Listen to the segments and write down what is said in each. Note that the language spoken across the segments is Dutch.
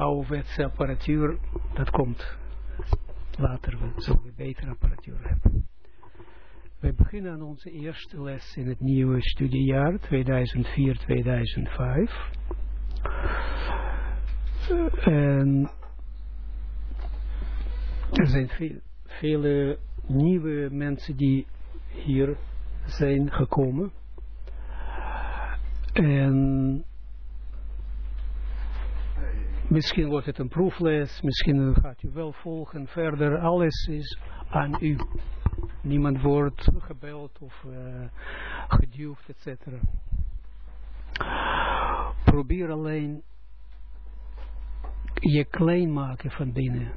ouderwetse apparatuur, dat komt later, zullen we betere apparatuur hebben. We beginnen aan onze eerste les in het nieuwe studiejaar 2004-2005. En er zijn veel, vele nieuwe mensen die hier zijn gekomen. En misschien wordt het een proefles, misschien gaat u wel volgen verder. Alles is aan u. Niemand wordt gebeld of uh, geduwd, etc. Probeer alleen je klein maken van binnen.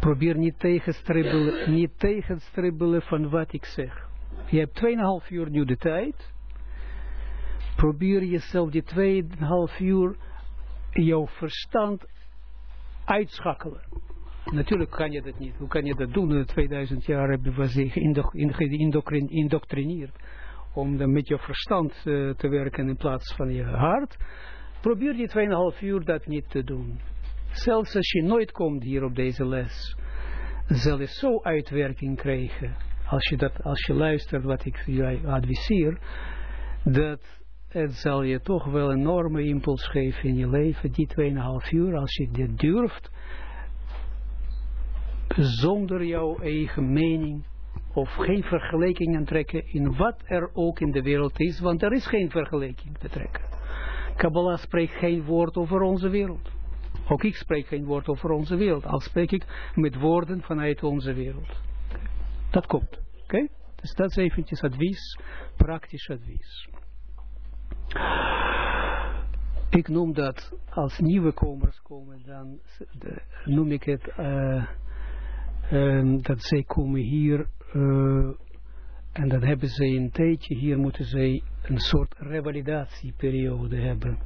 Probeer niet tegenstribbelen, niet tegenstribbelen van wat ik zeg. Je hebt 2,5 uur nu de tijd. Probeer jezelf die 2,5 uur jouw verstand uitschakelen. Natuurlijk kan je dat niet. Hoe kan je dat doen? 2000 jaar hebben we zich geïndoctrineerd om dan met je verstand uh, te werken in plaats van je hart. Probeer die 2,5 uur dat niet te doen. Zelfs als je nooit komt hier op deze les, zal je zo uitwerking krijgen, als je, dat, als je luistert wat ik je adviseer, dat het zal je toch wel een enorme impuls geven in je leven, die 2,5 uur, als je dit durft, zonder jouw eigen mening, of geen vergelijkingen trekken in wat er ook in de wereld is, want er is geen vergelijking te trekken. Kabbalah spreekt geen woord over onze wereld. Ook ik spreek geen woord over onze wereld, al spreek ik met woorden vanuit onze wereld. Dat komt, oké? Dus dat is eventjes advies, praktisch advies. Ik noem dat als nieuwe komers komen, dan noem ik het, uh, um, dat zij komen hier uh, en dan hebben ze een tijdje hier moeten zij een soort revalidatieperiode hebben.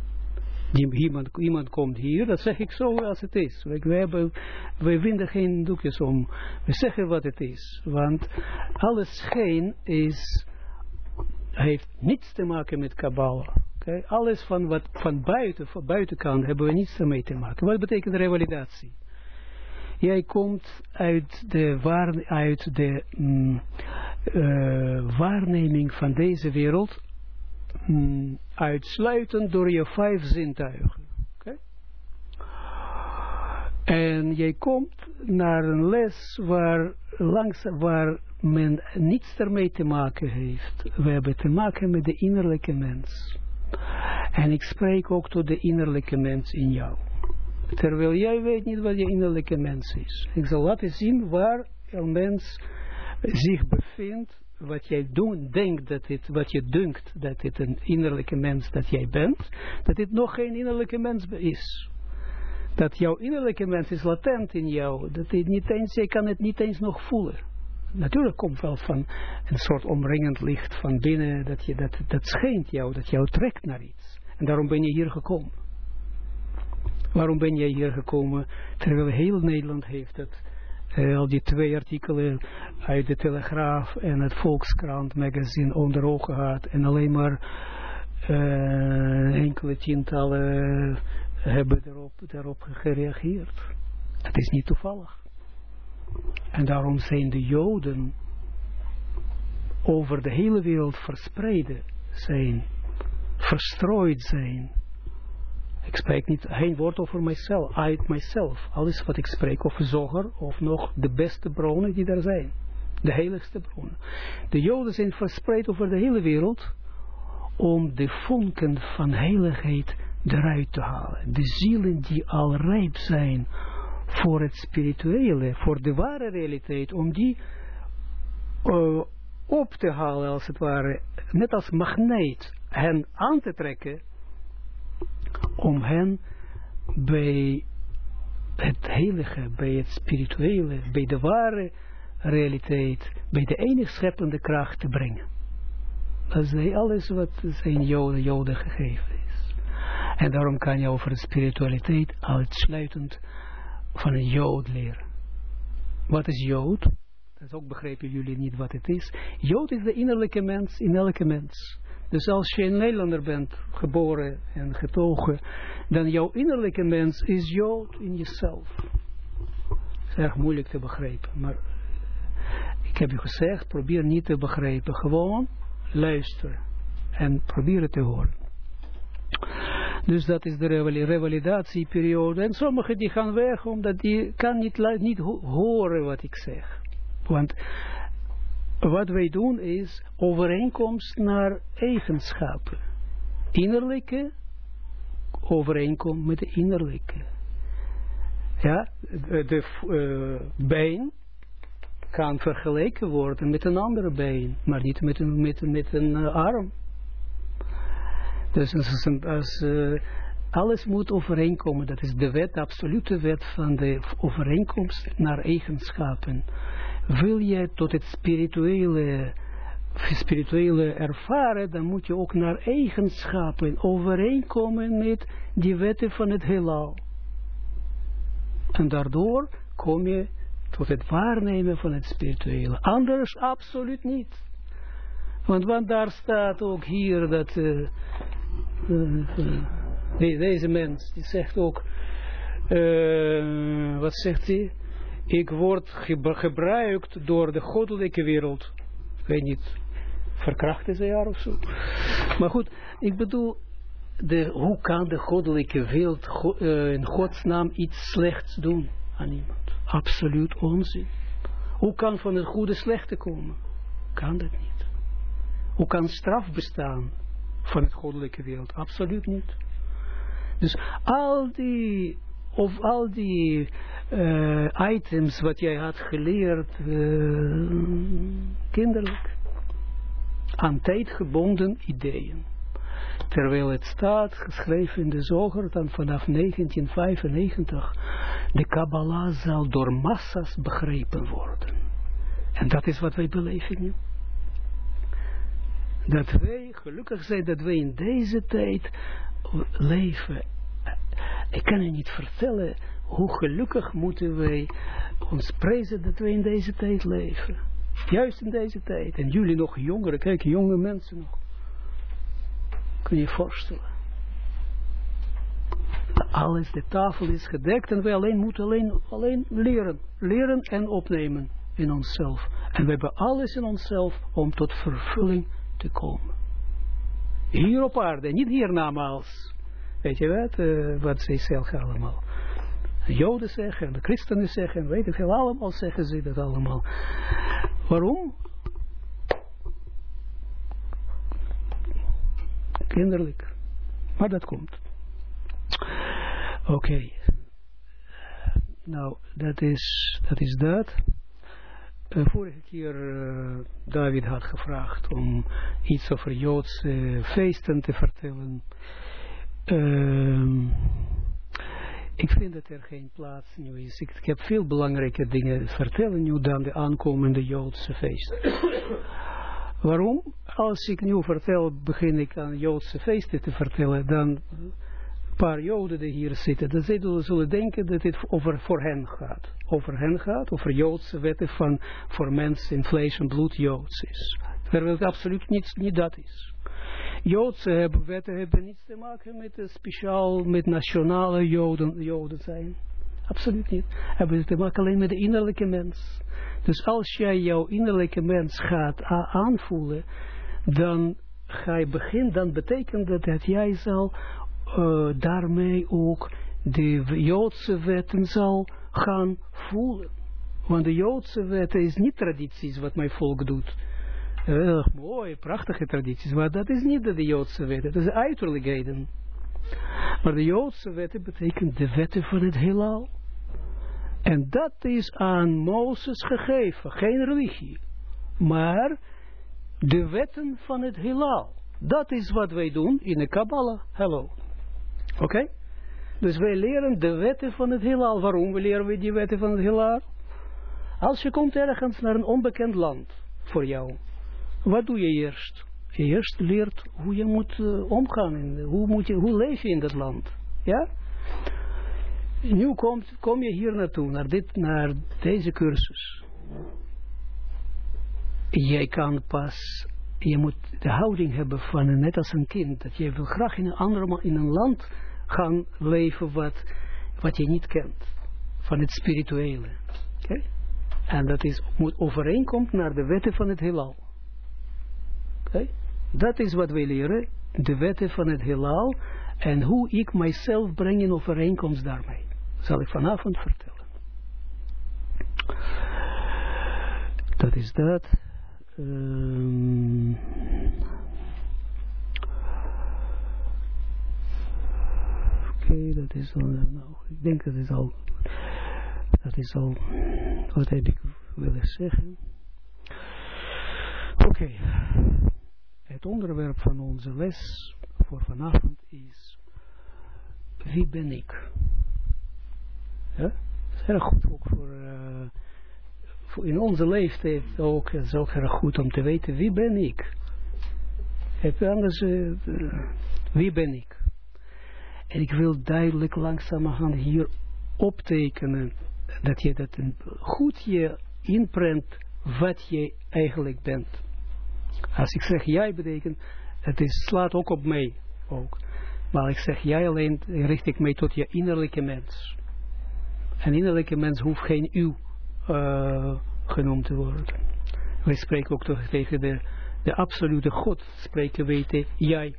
Iemand, iemand komt hier, dat zeg ik zo als het is. We, hebben, we vinden geen doekjes om. We zeggen wat het is. Want alles schijn is, heeft niets te maken met Kabbalah. Alles van, wat, van buiten, van buitenkant hebben we niets ermee te maken. Wat betekent revalidatie? Jij komt uit de, uit de mm, uh, waarneming van deze wereld mm, uitsluitend door je vijf zintuigen. En jij komt naar een les waar, langs, waar men niets ermee te maken heeft. We hebben te maken met de innerlijke mens. En ik spreek ook tot de innerlijke mens in jou. Terwijl jij weet niet wat je innerlijke mens is. Ik zal laten zien waar een mens zich bevindt, wat jij doen, denkt dat het, wat je denkt dat het een innerlijke mens dat jij bent, dat dit nog geen innerlijke mens is. Dat jouw innerlijke mens is latent in jou, dat niet eens, je kan het niet eens nog voelen. Natuurlijk komt wel van een soort omringend licht van binnen, dat, je, dat, dat schijnt jou, dat jou trekt naar iets. En daarom ben je hier gekomen. Waarom ben jij hier gekomen? Terwijl heel Nederland heeft het. Uh, al die twee artikelen uit de Telegraaf en het Volkskrant magazine onder ogen gehad. En alleen maar uh, enkele tientallen hebben erop, daarop gereageerd. Dat is niet toevallig. En daarom zijn de Joden over de hele wereld verspreid zijn, verstrooid zijn ik spreek niet geen woord over mijzelf, uit mijzelf. Alles wat ik spreek over zoger of nog de beste bronnen die er zijn. De heiligste bronnen. De Joden zijn verspreid over de hele wereld om de vonken van heiligheid eruit te halen. De zielen die al rijp zijn voor het spirituele, voor de ware realiteit, om die uh, op te halen als het ware, net als magneet, hen aan te trekken om hen bij het heilige, bij het spirituele, bij de ware realiteit, bij de enige scheppende kracht te brengen. Dat is alles wat zijn joden, joden gegeven is. En daarom kan je over de spiritualiteit uitsluitend van een jood leren. Wat is jood? Dat is ook begrepen jullie niet wat het is. Jood is de innerlijke mens in elke mens. Dus als je een Nederlander bent, geboren en getogen, dan jouw innerlijke mens is Jood in jezelf. Dat is erg moeilijk te begrijpen, maar ik heb je gezegd, probeer niet te begrijpen, gewoon luisteren en probeer het te horen. Dus dat is de revalidatieperiode. En sommigen die gaan weg, omdat die kan niet, niet horen wat ik zeg. Want wat wij doen is overeenkomst naar eigenschappen. Innerlijke overeenkomt met de innerlijke. Ja, de, uh, been kan vergeleken worden met een andere been, maar niet met een, met, een uh, arm. Dus als, uh, alles moet overeenkomen, dat is de wet, de absolute wet van de overeenkomst naar eigenschappen. Wil je tot het spirituele, spirituele ervaren, dan moet je ook naar eigenschappen overeenkomen met die wetten van het heelal. En daardoor kom je tot het waarnemen van het spirituele. Anders absoluut niet. Want, want daar staat ook hier dat uh, uh, deze mens, die zegt ook, wat zegt hij? Ik word gebruikt door de goddelijke wereld. Ik weet niet, verkrachten ze haar of zo. Maar goed, ik bedoel, de, hoe kan de goddelijke wereld uh, in Gods naam iets slechts doen aan iemand? Absoluut onzin. Hoe kan van het goede slechte komen? Kan dat niet. Hoe kan straf bestaan van het goddelijke wereld? Absoluut niet. Dus al die, of al die uh, items wat jij had geleerd, uh, kinderlijk, aan tijd gebonden ideeën. Terwijl het staat, geschreven in de zoger, dan vanaf 1995, de Kabbalah zal door massa's begrepen worden. En dat is wat wij beleven nu. Dat wij gelukkig zijn dat wij in deze tijd leven. Ik kan je niet vertellen hoe gelukkig moeten wij ons prijzen dat wij in deze tijd leven. Juist in deze tijd. En jullie nog jongeren, kijk, jonge mensen nog. Kun je je voorstellen. Alles, de tafel is gedekt en wij alleen moeten alleen, alleen leren. Leren en opnemen in onszelf. En we hebben alles in onszelf om tot vervulling te komen. Hier op aarde, niet hiernamaals. Weet je wat, uh, wat ze zeggen allemaal. De Joden zeggen, en de christenen zeggen, en weet ik veel, allemaal zeggen ze dat allemaal. Waarom? Kinderlijk. Maar dat komt. Oké. Nou, dat is dat. Is dat. Uh, vorige keer uh, David had gevraagd om iets over Joodse feesten te vertellen. Uh, ik vind dat er geen plaats nu is. Ik, heb veel belangrijke dingen te vertellen nu dan de aankomende Joodse feesten. Waarom? Als ik nu vertel, begin ik aan Joodse feesten te vertellen, dan paar Joden die hier zitten, dan zullen, zullen denken dat het over voor hen gaat. Over hen gaat, over Joodse wetten van voor mensen in vlees en bloed Joods is. Terwijl het absoluut niet, niet dat is. Joodse hebben, wetten hebben niets te maken met speciaal, met nationale Joden, Joden zijn. Absoluut niet. Hebben te maken alleen met de innerlijke mens. Dus als jij jouw innerlijke mens gaat aanvoelen, dan ga je beginnen, dan betekent dat dat jij zal uh, daarmee ook de Joodse wetten zal gaan voelen. Want de Joodse wetten is niet tradities wat mijn volk doet. Uh, mooi, prachtige tradities, maar dat is niet de Joodse wetten, dat is uiterlijkheden. Maar de Joodse wetten betekent de wetten van het heelal. En dat is aan Mozes gegeven, geen religie, maar de wetten van het heelal. Dat is wat wij doen in de Kabbalah. Hallo. Oké? Dus wij leren de wetten van het heelal. Waarom leren we die wetten van het heelal? Als je komt ergens naar een onbekend land voor jou, wat doe je eerst? Je eerst leert hoe je moet uh, omgaan. En hoe, moet je, hoe leef je in dat land. Ja? Nu komt, kom je hier naartoe, naar, dit, naar deze cursus. Jij kan pas je moet de houding hebben van net als een kind. Dat je wil graag in een ander in een land gaan leven wat, wat je niet kent. Van het spirituele. Okay? En dat is, moet overeenkomt naar de wetten van het heelal. Okay? Dat is wat wij leren. De wetten van het heelal. En hoe ik mijzelf breng in overeenkomst daarmee. Zal ik vanavond vertellen. Dat is dat. Um, Oké, okay, dat is al, nou, ik denk dat is al, dat is al, wat heb ik willen zeggen. Oké, het onderwerp van onze les voor vanavond is, wie ben ik? Ja, dat is erg goed ook voor, uh, voor in onze leeftijd ook, is ook erg goed om te weten, wie ben ik? Je anders, uh, wie ben ik? En ik wil duidelijk langzamerhand hier optekenen, dat je dat een, goed je inprent wat je eigenlijk bent. Als ik zeg jij betekent, het slaat ook op mij ook. Maar ik zeg jij alleen, richt ik mij tot je innerlijke mens. En innerlijke mens hoeft geen u uh, genoemd te worden. Wij spreken ook tegen de, de absolute God, spreken weten jij.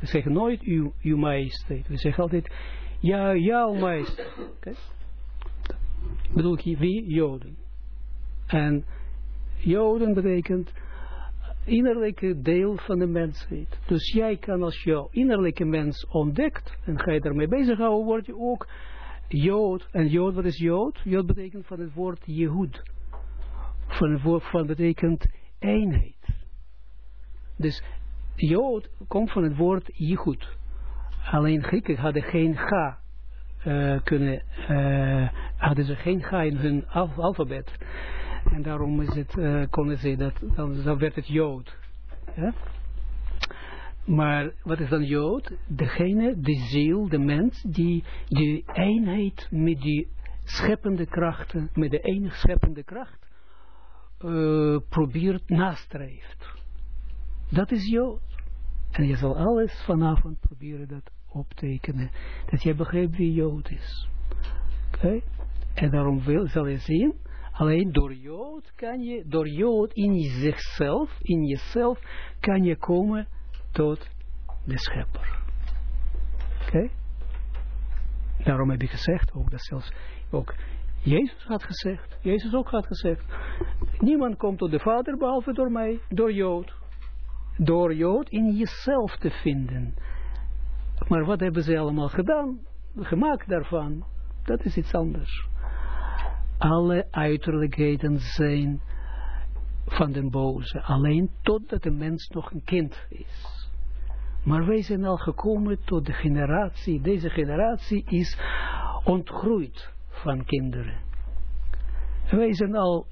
We zeggen nooit uw, uw majesteit. We zeggen altijd, ja, jouw majesteit. Okay? Bedoel ik wie? Joden. En Joden betekent innerlijke deel van de mensheid. Dus jij kan als jouw innerlijke mens ontdekt en ga je daarmee bezighouden, word je ook Jood. En Jood, wat is Jood? Jood betekent van het woord Jehud. Van het woord van betekent eenheid. Dus Jood komt van het woord Jehud. Alleen Grieken hadden geen ga uh, kunnen, uh, hadden ze geen ga in hun al alfabet. En daarom is het, uh, konden ze dat, dan, dan werd het Jood. Maar wat is dan Jood? Degene, de ziel, de mens, die de eenheid met die scheppende krachten, met de enige scheppende kracht, probeert nastreeft. Dat is Jood. En je zal alles vanavond proberen dat optekenen. Dat je begrijpt wie Jood is. Oké? En daarom wil, zal je zien, alleen door Jood kan je, door Jood in zichzelf, in jezelf, kan je komen tot de schepper. Oké? Daarom heb ik gezegd, ook dat zelfs, ook Jezus had gezegd, Jezus ook had gezegd, niemand komt tot de Vader behalve door mij, door Jood door Jood in jezelf te vinden. Maar wat hebben ze allemaal gedaan? Gemaakt daarvan. Dat is iets anders. Alle uiterlijkheden zijn van den boze. Alleen totdat de mens nog een kind is. Maar wij zijn al gekomen tot de generatie. Deze generatie is ontgroeid van kinderen. Wij zijn al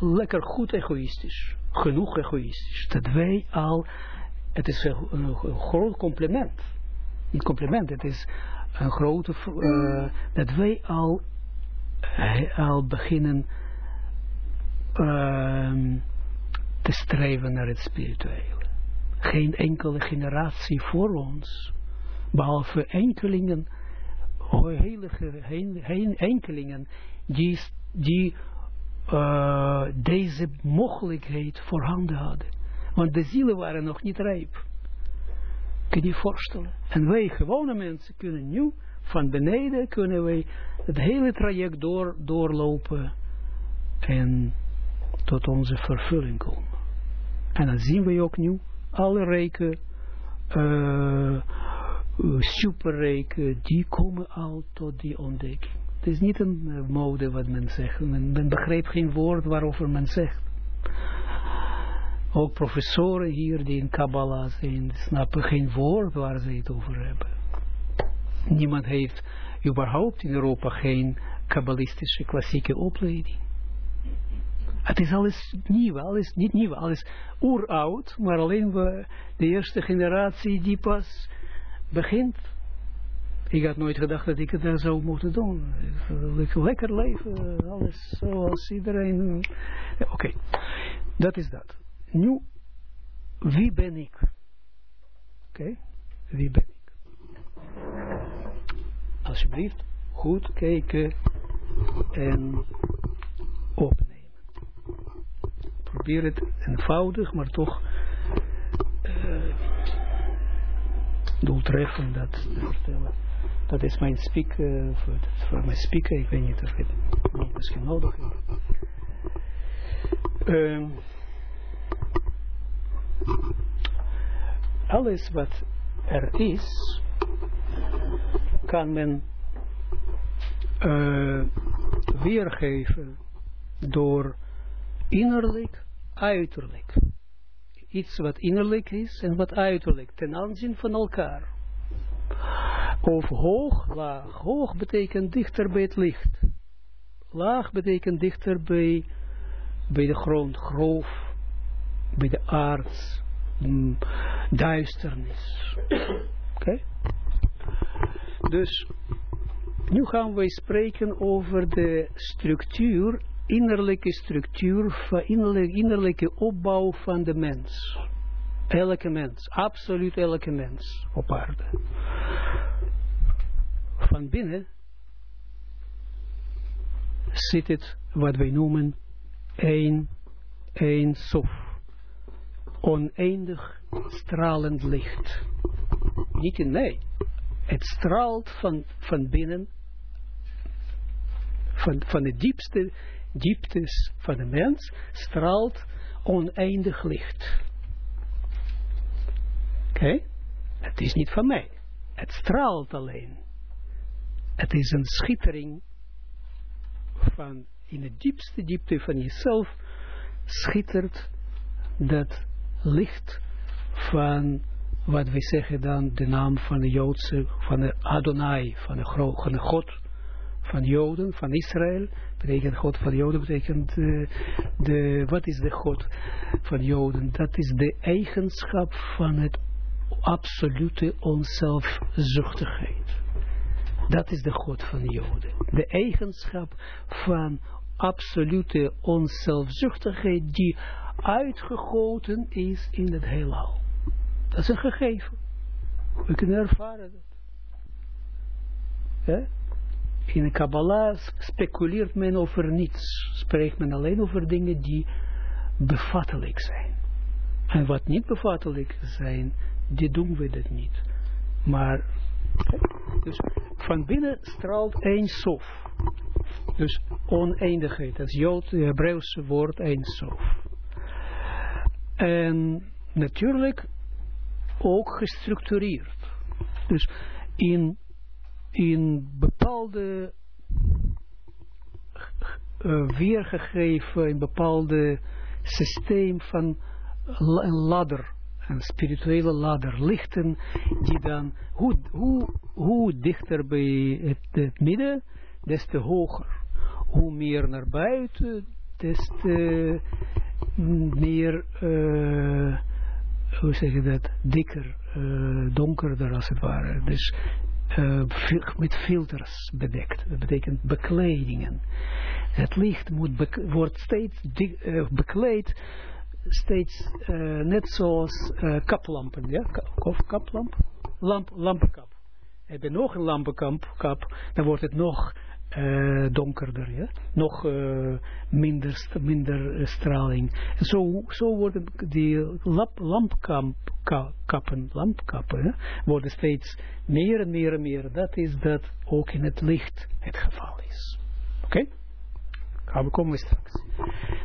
lekker goed egoïstisch genoeg egoïstisch. Dat wij al, het is een, een, een groot compliment. Niet compliment, het is een grote, uh, dat wij al, uh, al beginnen uh, te streven naar het spirituele. Geen enkele generatie voor ons, behalve enkelingen, heilige enkelingen, die, die uh, deze mogelijkheid voorhanden hadden. Want de zielen waren nog niet rijp. Kun je voorstellen? En wij gewone mensen kunnen nu, van beneden, kunnen wij het hele traject door, doorlopen en tot onze vervulling komen. En dan zien we ook nu alle rijken, uh, superrijken, die komen al tot die ontdekking. Is niet een uh, mode wat men zegt. Men, men begrijpt geen woord waarover men zegt. Ook professoren hier die in Kabbalah zijn, snappen geen woord waar ze het over hebben. Niemand heeft überhaupt in Europa geen kabbalistische klassieke opleiding. Het is alles nieuw, alles niet nieuw, alles oeroud, maar alleen we, de eerste generatie die pas begint ik had nooit gedacht dat ik het daar zou moeten doen. Lekker leven, alles zoals iedereen. Oké, okay. dat is dat. Nu wie ben ik? Oké, wie ben ik? Alsjeblieft, goed kijken en opnemen. Probeer het eenvoudig, maar toch uh, doeltreffend dat te vertellen. Dat is mijn speak, uh, voor, mijn speaker, ik weet niet of het misschien nodig. Um, alles wat er is, kan men uh, weergeven door innerlijk, uiterlijk. Iets wat innerlijk is en wat uiterlijk, ten aanzien van elkaar. Of hoog, laag. Hoog betekent dichter bij het licht. Laag betekent dichter bij, bij de grond, grof, bij de aard, mm, duisternis. Oké? Dus, nu gaan we spreken over de structuur, innerlijke structuur, innerlijke, innerlijke opbouw van de mens. Elke mens, absoluut elke mens op aarde. Van binnen zit het wat wij noemen een, een sof. Oneindig stralend licht. Niet in mij. Het straalt van, van binnen, van, van de diepste dieptes van de mens, straalt oneindig licht. Het is niet van mij. Het straalt alleen. Het is een schittering van in de diepste diepte van jezelf schittert dat licht van wat we zeggen dan de naam van de Joodse, van de Adonai, van de, van de God van Joden, van Israël, betekent God van Joden, betekent uh, de, wat is de God van Joden? Dat is de eigenschap van het absolute onzelfzuchtigheid. Dat is de God van de Joden. De eigenschap van absolute onzelfzuchtigheid die uitgegoten is in het heelal. Dat is een gegeven. We kunnen ervaren dat. In de Kabbalah speculeert men over niets. Spreekt men alleen over dingen die bevattelijk zijn. En wat niet bevattelijk zijn, die doen we dat niet. Maar, dus van binnen straalt één sof. Dus oneindigheid, dat is Jood, het Hebreeuwse woord één sof. En natuurlijk ook gestructureerd. Dus in, in bepaalde uh, weergegeven, in bepaalde systeem van een ladder een spirituele ladder lichten, die dan, hoe, hoe, hoe dichter bij het, midden, des te hoger. Hoe meer naar buiten, des te meer, uh, hoe zeg je dat, dikker, uh, donkerder als het ware. Dus uh, met filters bedekt. Dat betekent bekledingen. Het licht moet wordt steeds bekleed steeds uh, net zoals uh, kaplampen, ja, of kaplamp, lamp, lampenkap. Heb je nog een lampenkap, kap, dan wordt het nog uh, donkerder, ja, nog minder, minder straling. Zo, zo worden die lap, lampkappen, lampkappen, worden steeds meer en meer en meer. Dat is dat ook in het licht het geval is. Oké? Okay? Gaan we komen straks.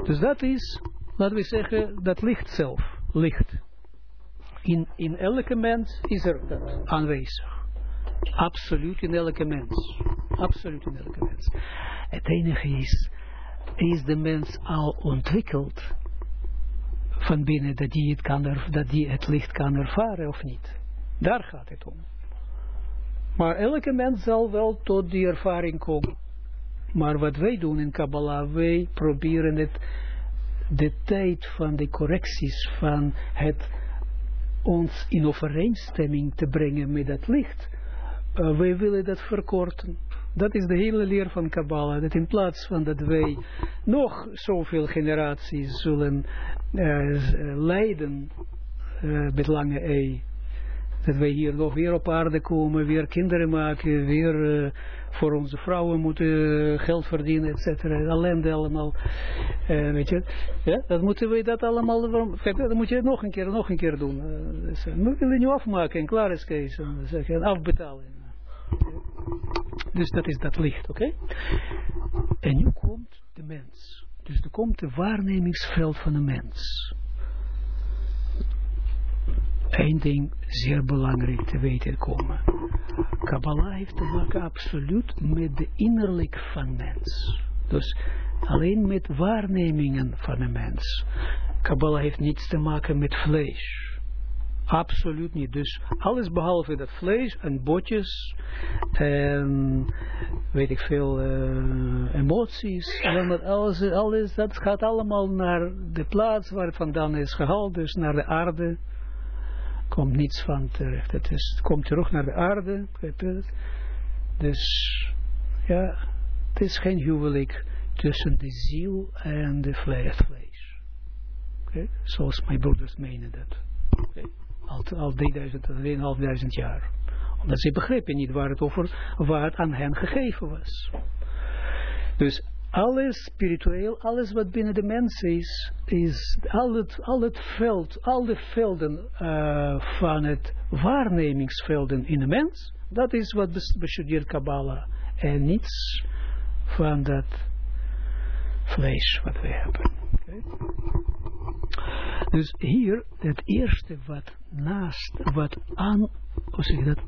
Dus dat is laten we zeggen, dat licht zelf, licht. In, in elke mens is er dat aanwezig. Absoluut in elke mens. Absoluut in elke mens. Het enige is, is de mens al ontwikkeld van binnen dat die het, kan dat die het licht kan ervaren of niet. Daar gaat het om. Maar elke mens zal wel tot die ervaring komen. Maar wat wij doen in Kabbalah, wij proberen het de tijd van de correcties van het ons in overeenstemming te brengen met het licht, uh, wij willen dat verkorten. Dat is de hele leer van Kabbalah, dat in plaats van dat wij nog zoveel generaties zullen uh, lijden uh, met lange E. Dat wij hier nog weer op aarde komen, weer kinderen maken, weer voor onze vrouwen moeten geld verdienen, et cetera. Ellende allemaal. Uh, weet je, ja, dat moeten we dat allemaal, dat moet je nog een keer, nog een keer doen. Uh, we willen nu afmaken en klaar is Kees. En afbetalen. Dus dat is dat licht, oké? En nu komt de mens. Dus er komt het waarnemingsveld van de mens. Eén ding zeer belangrijk te weten komen. Kabbalah heeft te maken absoluut met de innerlijk van mens. Dus alleen met waarnemingen van een mens. Kabbalah heeft niets te maken met vlees. Absoluut niet. Dus alles behalve dat vlees en botjes en weet ik veel uh, emoties. En alles, alles, dat gaat allemaal naar de plaats waar het vandaan is gehaald. Dus naar de aarde. Komt niets van terecht. Het, is, komt terug naar de aarde. Dus ja, het is geen huwelijk tussen de ziel en de vlees. Zoals mijn broeders menen dat. Okay? al, al 3000, 2500 jaar. Omdat ze begrepen niet waar het over, waar het aan hen gegeven was. Dus alles spiritueel, alles wat binnen de mens is, is al het, al het veld, al de velden uh, van het waarnemingsvelden in de mens, dat is wat bestudeert Kabbalah. En niets van dat vlees wat we hebben. Dus hier, het eerste wat naast, wat aan, hoe zeg je dat,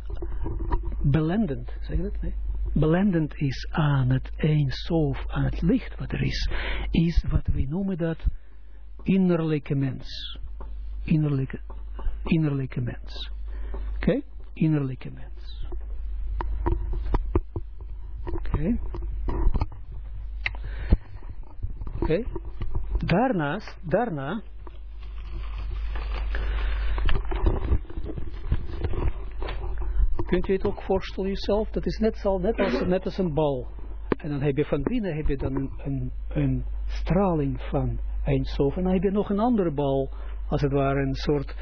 belendend, zeg je dat, nee? Belendend is aan het eensoof, aan het licht wat er is, is wat we noemen dat innerlijke mens. Innerlijke, innerlijke mens. Oké? Innerlijke mens. Oké. Oké. Okay. Daarnaast, daarna Kunt u het ook voorstellen jezelf? Dat is net, zo, net, als, net als een bal. En dan heb je van binnen heb je dan een, een, een straling van Eindsof. En dan heb je nog een andere bal, als het ware een soort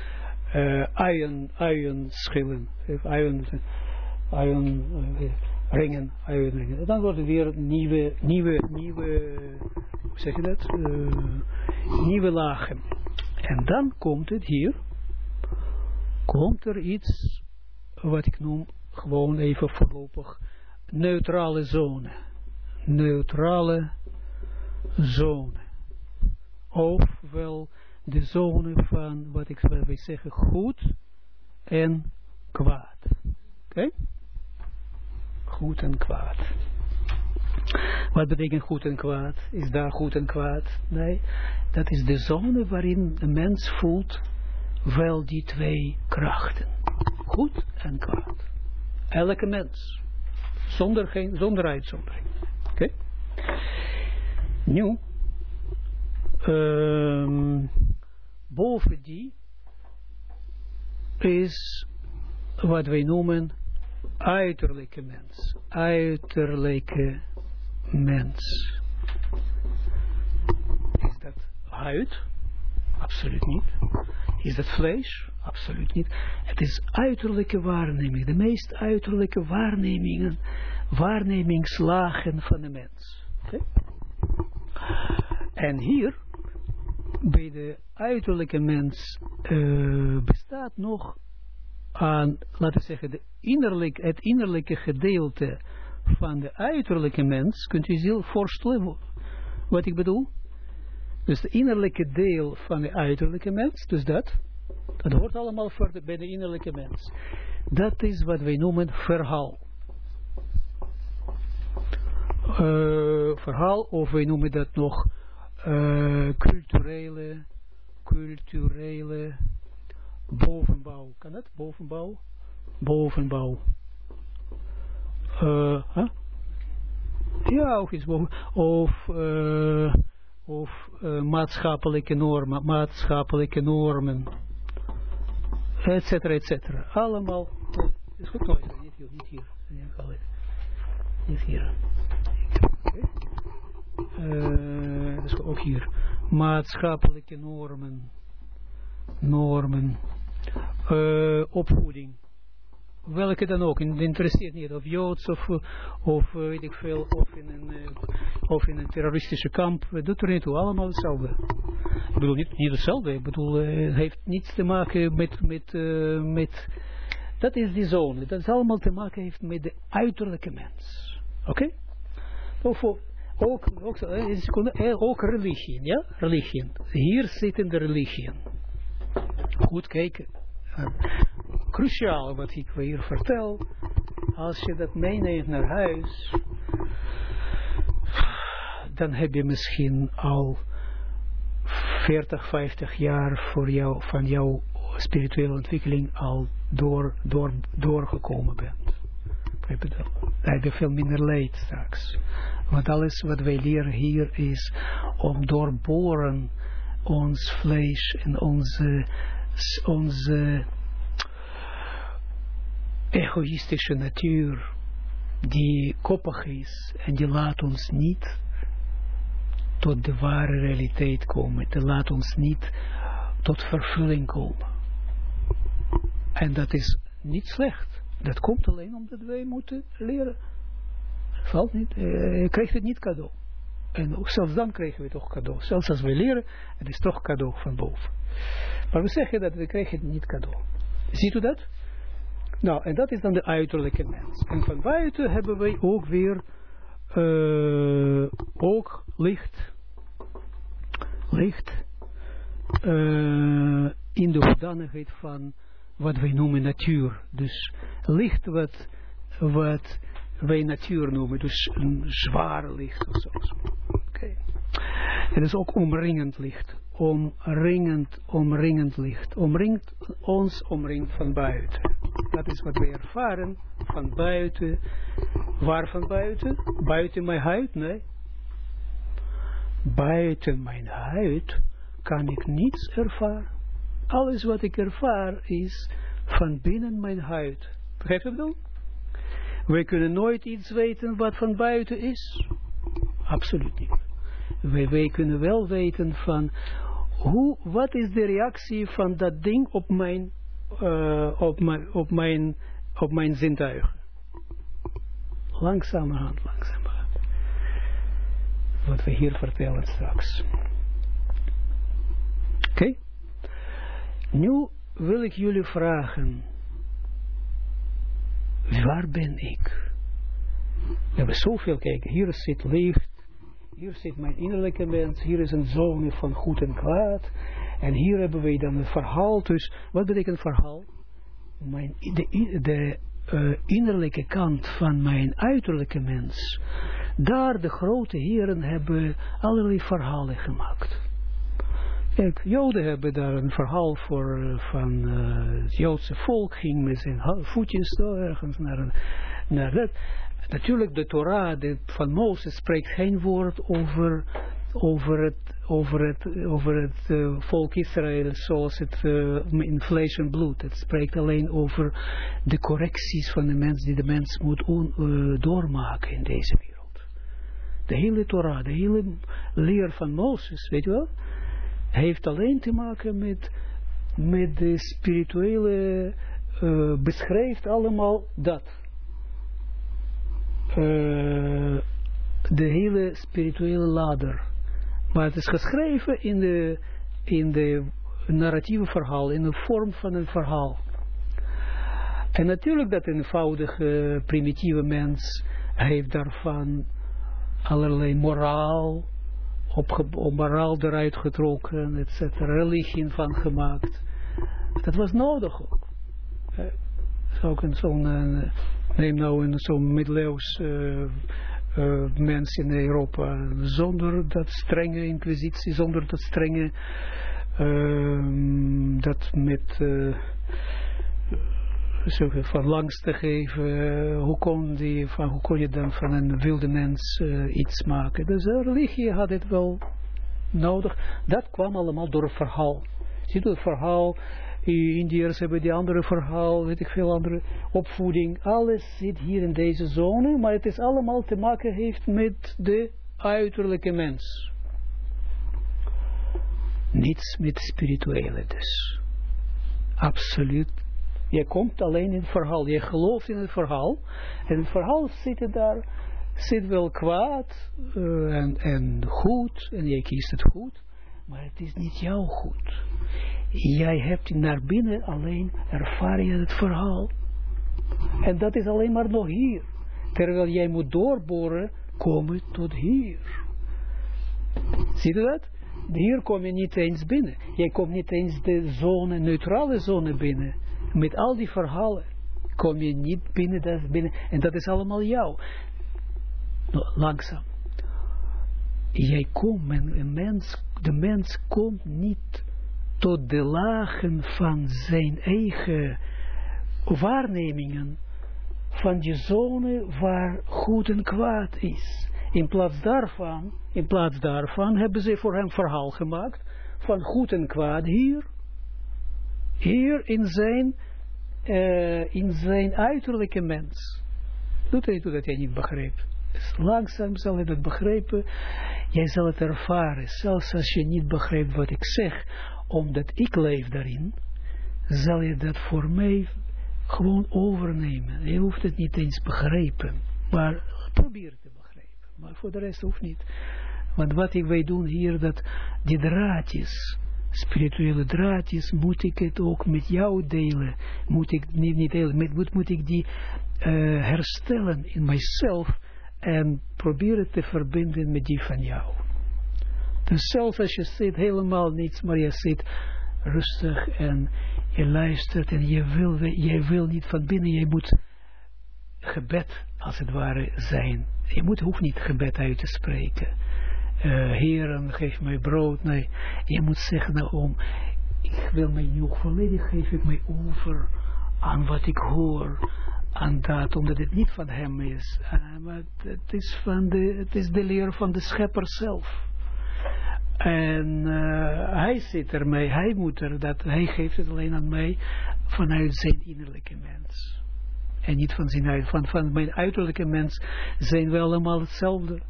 uh, ion, ion schillen. Uh, ringen, ion ringen. Dan worden weer nieuwe, nieuwe, nieuwe, hoe zeg je dat? Uh, nieuwe lagen. En dan komt het hier, komt er iets wat ik noem gewoon even voorlopig neutrale zone. Neutrale zone. Ofwel de zone van wat ik wil zeggen goed en kwaad. Oké? Goed en kwaad. Wat betekent goed en kwaad? Is daar goed en kwaad? Nee, dat is de zone waarin de mens voelt wel die twee krachten goed en kwaad. Elke mens. Zonder, geen, zonder uitzondering. Oké. Okay. Nu. Um, boven die is wat wij noemen uiterlijke mens. Uiterlijke mens. Is dat huid? Absoluut niet. Is dat vlees? Absoluut niet. Het is uiterlijke waarneming. De meest uiterlijke waarnemingen, waarnemingslagen van de mens. Okay? En hier, bij de uiterlijke mens, uh, bestaat nog aan, laten we zeggen, de innerlijk, het innerlijke gedeelte van de uiterlijke mens. Kunt u zich voorstellen wat ik bedoel? Dus de innerlijke deel van de uiterlijke mens, dus dat, dat hoort allemaal voor de, bij de innerlijke mens. Dat is wat wij noemen verhaal. Uh, verhaal, of wij noemen dat nog uh, culturele, culturele bovenbouw. Kan dat? Bovenbouw? Bovenbouw. Huh? Ja, ook iets boven. Of... Of maatschappelijke normen, maatschappelijke normen, et cetera, et. Allemaal, is goed nooit, niet hier, niet hier, niet hier. Uh, ook hier, maatschappelijke normen, normen, uh, opvoeding. Welke dan ook, het interesseert niet of Joods of, of weet ik veel, of in een, uh, of in een terroristische kamp, het doet er niet toe, allemaal hetzelfde. Ik bedoel niet, niet hetzelfde, ik bedoel, het heeft niets te maken met, met, met dat is die zone, dat is allemaal te maken heeft met de uiterlijke mens. Oké? Okay? Ook, ook, ook religie, ja? Religie. Hier zitten de religie. Goed kijken. Cruciaal wat ik hier vertel. Als je dat meeneemt naar huis, dan heb je misschien al 40, 50 jaar voor jou, van jouw spirituele ontwikkeling al door, door, doorgekomen bent. Daar heb je veel minder leed straks. Want alles wat wij leren hier is om doorboren ons vlees en onze, onze egoïstische natuur die koppig is en die laat ons niet tot de ware realiteit komen. Die laat ons niet tot vervulling komen. En dat is niet slecht. Dat komt alleen omdat wij moeten leren. Valt niet. Eh, je krijgt het niet cadeau. En zelfs dan krijgen we toch cadeau. Zelfs als we leren, het is toch cadeau van boven. Maar we zeggen dat we krijgen het niet cadeau. Ziet u dat? Nou, en dat is dan de uiterlijke mens. En van buiten hebben wij ook weer uh, ook licht. Licht. Uh, in de hoedanigheid van wat wij noemen natuur. Dus licht wat, wat wij natuur noemen. Dus een zware licht of zo. Het is ook omringend licht. Omringend, omringend licht. Omringt ons, omringt van buiten. Dat is wat wij ervaren van buiten. Waar van buiten? Buiten mijn huid? Nee. Buiten mijn huid kan ik niets ervaren alles wat ik ervaar is van binnen mijn huid. Begrijp je dat? Wij kunnen nooit iets weten wat van buiten is. Absoluut niet. Wij, wij kunnen wel weten van hoe, wat is de reactie van dat ding op mijn, uh, op mijn, op mijn, op mijn zintuigen. Langzamerhand, langzamerhand. Wat we hier vertellen straks. Oké? Nu wil ik jullie vragen, waar ben ik? We hebben zoveel, kijk, hier zit licht, hier zit mijn innerlijke mens, hier is een zone van goed en kwaad, en hier hebben we dan een verhaal, dus wat betekent verhaal? Mijn, de de uh, innerlijke kant van mijn uiterlijke mens, daar de grote heren hebben allerlei verhalen gemaakt. Kijk, Joden hebben daar een verhaal voor uh, van uh, het Joodse volk, ging met zijn voetjes zo ergens naar, naar dat. Natuurlijk, de Torah de, van Mozes spreekt geen woord over, over het, over het, over het uh, volk Israël zoals het in vlees en bloed. Het spreekt alleen over de correcties van de mens die de mens moet doormaken in deze wereld. De hele Torah, de hele leer van Mozes, weet je wel? Heeft alleen te maken met, met de spirituele, uh, beschrijft allemaal dat. Uh, de hele spirituele ladder. Maar het is geschreven in de, in de narratieve verhaal, in de vorm van een verhaal. En natuurlijk dat een eenvoudige, primitieve mens heeft daarvan allerlei moraal, op, moraal eruit getrokken, et cetera, religie van gemaakt. Dat was nodig ook. Uh, zo'n, uh, neem nou een zo'n middeleeuws uh, mens in Europa, zonder dat strenge inquisitie, zonder dat strenge, ehm, dat met van langs te geven, uh, hoe, kon die, van, hoe kon je dan van een wilde mens uh, iets maken. Dus de religie had het wel nodig. Dat kwam allemaal door het verhaal. Ziet u het verhaal, Indiërs hebben die andere verhaal, weet ik veel andere opvoeding. Alles zit hier in deze zone, maar het is allemaal te maken heeft met de uiterlijke mens. Niets met spirituele dus. Absoluut. Je komt alleen in het verhaal. Je gelooft in het verhaal. En het verhaal zit daar, zit wel kwaad uh, en, en goed. En je kiest het goed. Maar het is niet jouw goed. Jij hebt naar binnen alleen ervaring het verhaal. En dat is alleen maar nog hier. Terwijl jij moet doorboren, komen tot hier. Zie je dat? Hier kom je niet eens binnen. Jij komt niet eens de zone, neutrale zone binnen. Met al die verhalen kom je niet binnen, dat binnen. En dat is allemaal jou. Langzaam. Jij komt, mens, de mens komt niet tot de lagen van zijn eigen waarnemingen van die zone waar goed en kwaad is. In plaats daarvan, in plaats daarvan hebben ze voor hem verhaal gemaakt van goed en kwaad hier. Hier in zijn, uh, in zijn uiterlijke mens. Doet hij dat jij niet begrijpt. Dus langzaam zal je dat begrijpen. Jij zal het ervaren. Zelfs als je niet begrijpt wat ik zeg, omdat ik leef daarin, zal je dat voor mij gewoon overnemen. Je hoeft het niet eens begrijpen, maar probeer te begrijpen. Maar voor de rest hoeft niet. Want wat ik wij doen hier, dat die draadjes, spirituele draadjes, moet ik het ook met jou delen. Moet ik niet, niet delen, met, moet, moet ik die uh, herstellen in mijzelf en proberen te verbinden met die van jou. Dus zelfs als je zit helemaal niets, maar je zit rustig en je luistert en je wil, je wil niet van binnen, je moet gebed als het ware zijn. Je moet, hoeft niet gebed uit te spreken. Uh, heren, geef mij brood. Nee, je moet zeggen nou om, ik wil mij nu volledig geef ik mij over aan wat ik hoor, aan dat, omdat het niet van hem is. Uh, maar het is, van de, het is de leer van de schepper zelf. En uh, hij zit ermee, hij moet er, dat, hij geeft het alleen aan mij vanuit zijn innerlijke mens. En niet van zijn van, van mijn uiterlijke mens zijn we allemaal hetzelfde.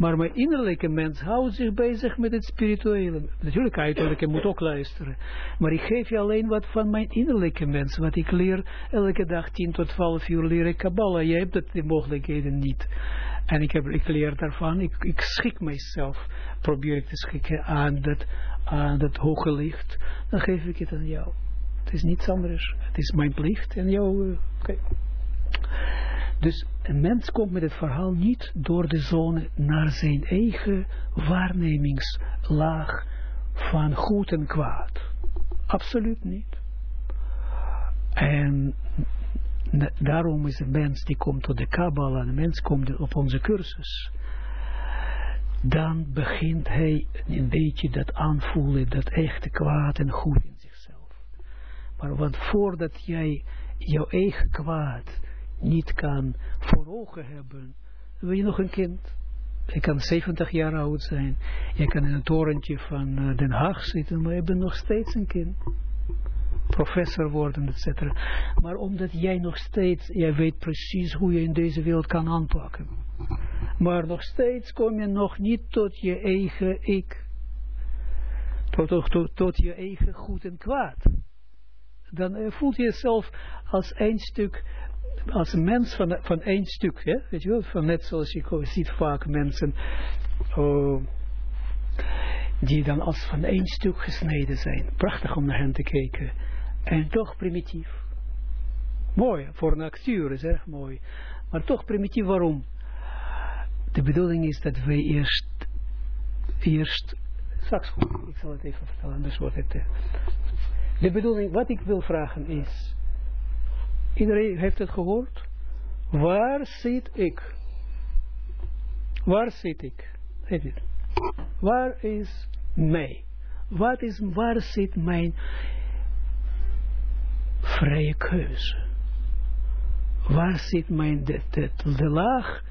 Maar mijn innerlijke mens houdt zich bezig met het spirituele. Natuurlijk, uiterlijke moet ook luisteren. Maar ik geef je alleen wat van mijn innerlijke mens. Wat ik leer elke dag 10 tot 12 uur leer ik Kabbalah. Jij hebt dat, die mogelijkheden niet. En ik, heb, ik leer daarvan. Ik, ik schik mijzelf. Probeer ik te schikken aan dat, aan dat hoge licht. Dan geef ik het aan jou. Het is niets anders. Het is mijn plicht. En jou... Uh, okay. Dus een mens komt met het verhaal niet door de zone naar zijn eigen waarnemingslaag van goed en kwaad. Absoluut niet. En daarom is een mens die komt tot de Kabbalah, een mens komt op onze cursus, dan begint hij een beetje dat aanvoelen, dat echte kwaad en goed in zichzelf. Maar want voordat jij jouw eigen kwaad niet kan voor ogen hebben, wil je nog een kind. Je kan 70 jaar oud zijn. Je kan in een torentje van uh, Den Haag zitten, maar je bent nog steeds een kind. Professor worden, etc. Maar omdat jij nog steeds, jij weet precies hoe je in deze wereld kan aanpakken. Maar nog steeds kom je nog niet tot je eigen ik. Tot, tot, je eigen goed en kwaad. Dan uh, voelt je jezelf als één stuk als een mens van, van één stuk, hè? weet je wel, van net zoals je ziet vaak mensen oh, die dan als van één stuk gesneden zijn. Prachtig om naar hen te kijken. En toch primitief. Mooi, voor een acteur is erg mooi. Maar toch primitief, waarom? De bedoeling is dat wij eerst, eerst, straks ik zal het even vertellen, anders wordt het... Uh, de bedoeling, wat ik wil vragen is, Iedereen heeft het gehoord. Waar zit ik? Waar zit ik? Waar is mij? Wat is, waar zit mijn vrije keuze? Waar zit mijn, de, de, de laag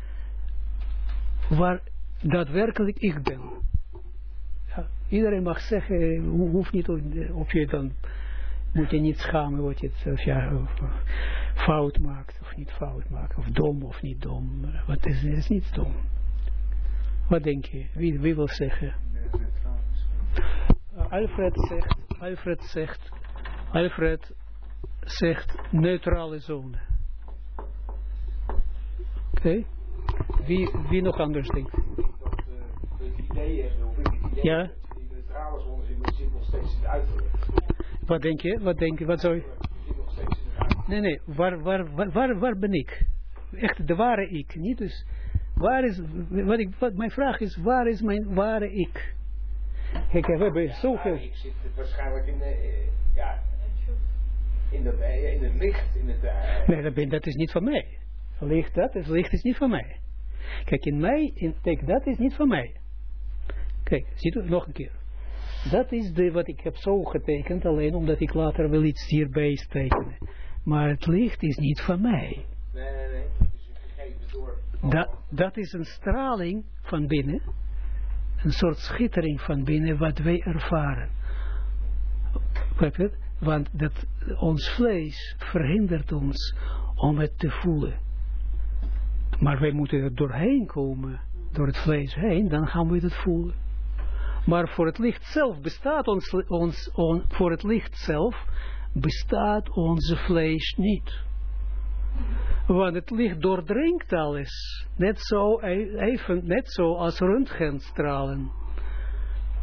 waar daadwerkelijk ik ben? Ja, iedereen mag zeggen, hoeft niet of je dan moet je niet schamen wat je het, ja, of, fout maakt of niet fout maakt, of dom of niet dom. Wat is, is niet dom. Wat denk je? Wie, wie wil zeggen? Alfred zegt, Alfred zegt, Alfred zegt neutrale zone. Oké. Wie, wie nog anders denkt? dat uh, het idee is, of ik het idee Ja. heb, die neutrale zone zit, zit nog steeds in het uiterlijk. Wat denk je? Wat denk je? Wat zou je? Nee, nee. Waar, waar, waar, waar, waar ben ik? Echt de ware ik. Niet dus. Waar is, wat ik, wat, mijn vraag is, waar is mijn ware ik? Kijk, we hebben zoveel. Ik zit waarschijnlijk in, de, ja, in, de, in het licht, in het... eh, Nee, dat, ben, dat is niet van mij. Licht, dat is, licht is niet van mij. Kijk, in mij, in, kijk, dat is niet van mij. Kijk, ziet u, nog een keer. Dat is de, wat ik heb zo getekend, alleen omdat ik later wil iets hierbij tekenen. Maar het licht is niet van mij. nee, nee, nee. Dus door. Dat, dat is een straling van binnen. Een soort schittering van binnen wat wij ervaren. Want dat, ons vlees verhindert ons om het te voelen. Maar wij moeten er doorheen komen, door het vlees heen, dan gaan we het voelen. Maar voor het licht zelf bestaat ons, ons on- voor het licht zelf bestaat onze vlees niet. Want het licht doordringt alles. Net zo, e- even, net zo als röntgenstralen.